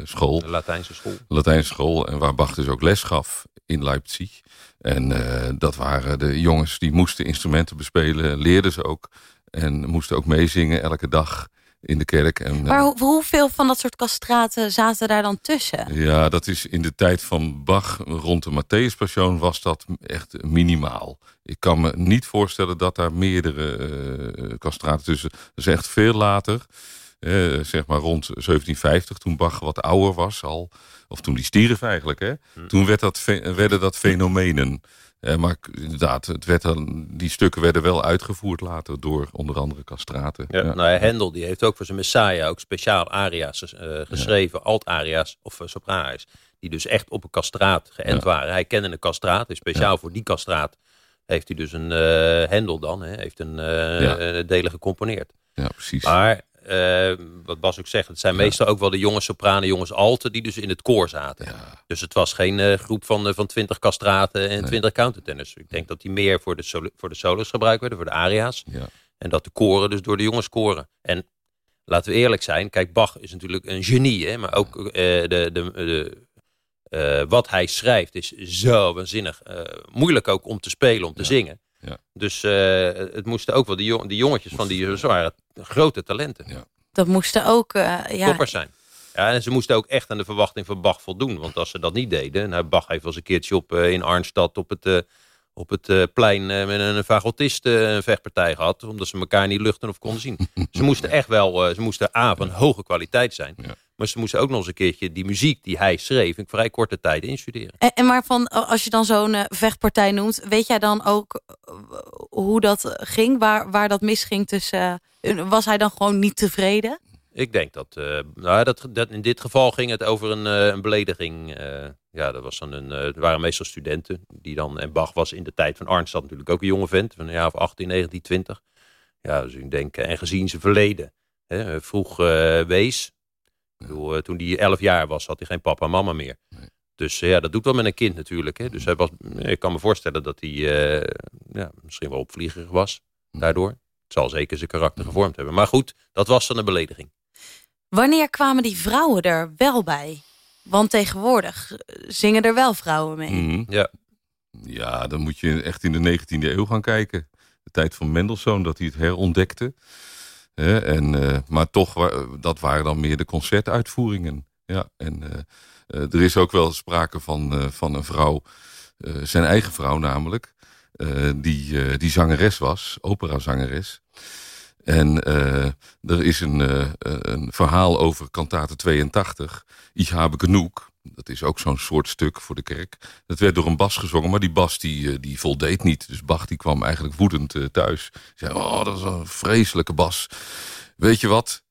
school. De Latijnse school. Latijnse school. En waar Bach dus ook les gaf in Leipzig. En eh, dat waren de jongens die moesten instrumenten bespelen. Leerden ze ook. En moesten ook meezingen elke dag in de kerk. En, eh, Maar hoe- hoeveel van dat soort castraten zaten daar dan tussen? ja, dat is in de tijd van Bach rond de Matthäus-passion was dat echt minimaal. Ik kan me niet voorstellen dat daar meerdere eh castraten tussen... Dat is echt veel later, eh, zeg maar rond 1750, toen Bach wat ouder was al. Of toen die stierf eigenlijk, hè. Toen werd dat, werden dat fenomenen. Eh, maar inderdaad, het werd dan, die stukken werden wel uitgevoerd later door onder andere castraten. Ja, Nou ja, Hendel die heeft ook voor zijn Messiah ook speciaal aria's eh, geschreven, alt-aria's of uh, die dus echt op een castraat geënt Ja. waren. Hij kende een castraat, en speciaal voor die castraat heeft hij dus een Hendel dan, hè, heeft een Ja. delen gecomponeerd. Ja, precies. Maar eh, wat Bas ook zegt, het zijn meestal ook wel de jongens sopranen, jongens alten die dus in het koor zaten. Dus het was geen eh, groep van, eh, van 20 castraten en 20 countertenors. Ik denk dat die meer voor de, solo, voor de solos gebruikt werden, voor de aria's. Ja. En dat de koren dus door de jongens koren. En laten we eerlijk zijn, kijk, Bach is natuurlijk een genie, hè, maar ook de, de, de, wat hij schrijft is zo waanzinnig moeilijk ook om te spelen, om te zingen. Ja. Dus eh, het moesten ook wel die, jong- die jongetjes van die ze waren grote talenten. Dat moesten ook... eh, ja, Toppers zijn. Ja, en ze moesten ook echt aan de verwachting van Bach voldoen. Want als ze dat niet deden... Nou, Bach heeft wel eens een keertje op, eh, in Arnstad op het, eh, op het eh, plein... eh, met een fagotist eh, een vechtpartij gehad. Omdat ze elkaar niet luchten of konden zien. *laughs* ze moesten echt wel... ze moesten A, van hoge kwaliteit zijn. Maar ze moesten ook nog eens een keertje die muziek die hij schreef... in vrij korte tijd instuderen. En, en maar van, als je dan zo'n vechtpartij noemt, weet jij dan ook hoe dat ging? Waar, waar dat misging tussen... was hij dan gewoon niet tevreden? Ik denk dat, eh, nou, dat, dat in dit geval ging het over een, eh, een belediging. eh, ja, dat was dan een, het waren meestal studenten die dan, en Bach was in de tijd van Arnstad natuurlijk ook een jonge vent, van een jaar of 18, 19, 20. Ja, dus ik denk, en gezien zijn verleden, hè, vroeg wees. Ik bedoel, toen hij 11 jaar was, had hij geen papa en mama meer. Dus ja, dat doet wel met een kind natuurlijk. Hè. Dus hij was, ik kan me voorstellen dat hij ja, misschien wel opvliegerig was daardoor. Het zal zeker zijn karakter gevormd hebben. Maar goed, dat was dan een belediging. Wanneer kwamen die vrouwen er wel bij? Want tegenwoordig zingen er wel vrouwen mee. Mhm. Ja. Ja, dan moet je echt in de 19e eeuw gaan kijken. De tijd van Mendelssohn, dat hij het herontdekte. Hè, en, eh, maar toch, dat waren dan meer de concertuitvoeringen. Ja, en eh, eh, er is ook wel sprake van, eh, van een vrouw, eh, zijn eigen vrouw namelijk, eh, die, eh, die zangeres was, operazangeres. En eh, er is een, eh, een verhaal over kantate 82, Ich habe genug. Dat is ook zo'n soort stuk voor de kerk. Dat werd door een bas gezongen, maar die bas die, eh, die voldeed niet. Dus Bach die kwam eigenlijk woedend eh, thuis. Zei, oh, dat is een vreselijke bas. Weet je wat,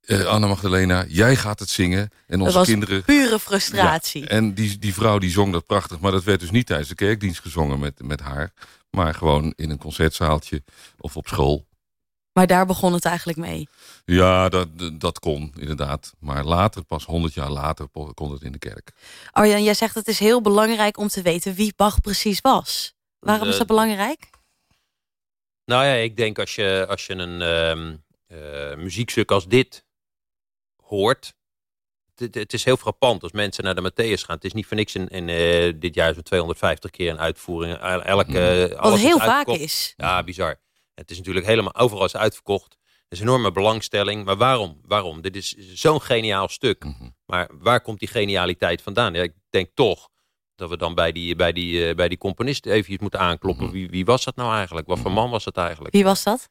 eh, Anna Magdalena, jij gaat het zingen. En onze dat was kinderen... pure frustratie. Ja, en die, die vrouw die zong dat prachtig. Maar dat werd dus niet tijdens de kerkdienst gezongen met, met haar. Maar gewoon in een concertzaaltje of op school. Maar daar begon het eigenlijk mee. Ja, dat, dat kon inderdaad. Maar later, pas honderd jaar later, kon het in de kerk. Arjan, jij zegt het is heel belangrijk om te weten wie Bach precies was. Waarom is De- dat belangrijk? Nou ja, ik denk als je, als je een ehm, eh, muziekstuk als dit hoort. Het, het is heel frappant als mensen naar de Matthäus gaan. Het is niet voor niks in, in eh, dit jaar zo'n 250 keer een uitvoering. El- Elke, Wat alles heel vaak is. Ja, bizar. Het is natuurlijk helemaal overal is uitverkocht. Er is enorme belangstelling. Maar waarom? Waarom? Dit is zo'n geniaal stuk. Maar waar komt die genialiteit vandaan? Ja, ik denk toch dat we dan bij die, bij die, eh, bij die componist even moeten aankloppen. Wie, wie was dat nou eigenlijk? Wat voor man was dat eigenlijk? Wie was dat?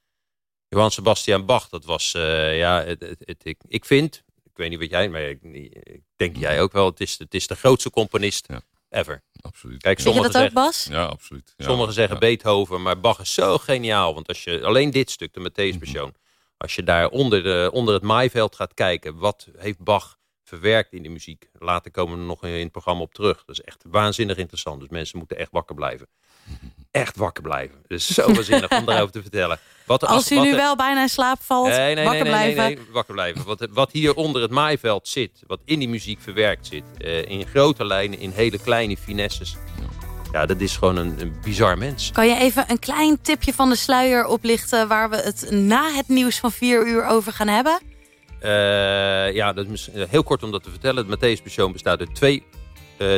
Johann Sebastian Bach, dat was, eh, ja, het, het, het- ik, ik vind, ik weet niet wat jij, maar ik, ik denk jij ook wel, het is, het is de grootste componist ever. Absoluut. Kijk, Zeg je dat ook, Bas? Ja, absoluut. Ja, Sommigen zeggen ja. Beethoven, maar Bach is zo geniaal. Want als je alleen dit stuk, de Matthäus Passion, als je daar onder, de, onder het maaiveld gaat kijken, wat heeft Bach verwerkt in de muziek? Later komen we er nog in het programma op terug. Dat is echt waanzinnig interessant. Dus mensen moeten echt wakker blijven. *laughs* Echt wakker blijven. Het is zo waanzinnig om *laughs* daarover te vertellen. Wat, Als u wat nu wel bijna in slaap valt, Nee, nee, wakker nee, blijven. nee, wakker blijven. Wat, wat hier onder het maaiveld zit, wat in die muziek verwerkt zit, eh, in grote lijnen, in hele kleine finesses. Ja, dat is gewoon een, een bizar mens. Kan je even een klein tipje van de sluier oplichten... waar we het na het nieuws van vier uur over gaan hebben? Eh, ja, dat is eh, heel kort om dat te vertellen. Het Matthäus bestaat uit twee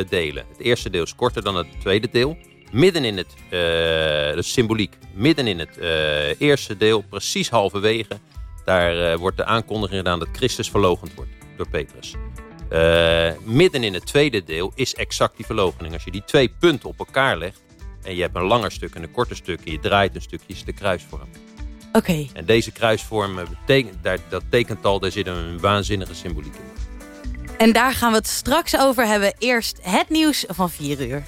delen. Het eerste deel is korter dan het tweede deel. Midden in het, eh, dat is symboliek, midden in het eh, eerste deel, precies halverwege, daar eh, wordt de aankondiging gedaan dat Christus verlogend wordt door Petrus. Midden in het tweede deel is exact die verloochening. Als je die twee punten op elkaar legt en je hebt een langer stuk en een korter stuk en je draait een stukje, is de kruisvorm. Oké. En deze kruisvorm, betekent, daar, dat tekental, daar zit een waanzinnige symboliek in. En daar gaan we het straks over hebben. Eerst het nieuws van vier uur.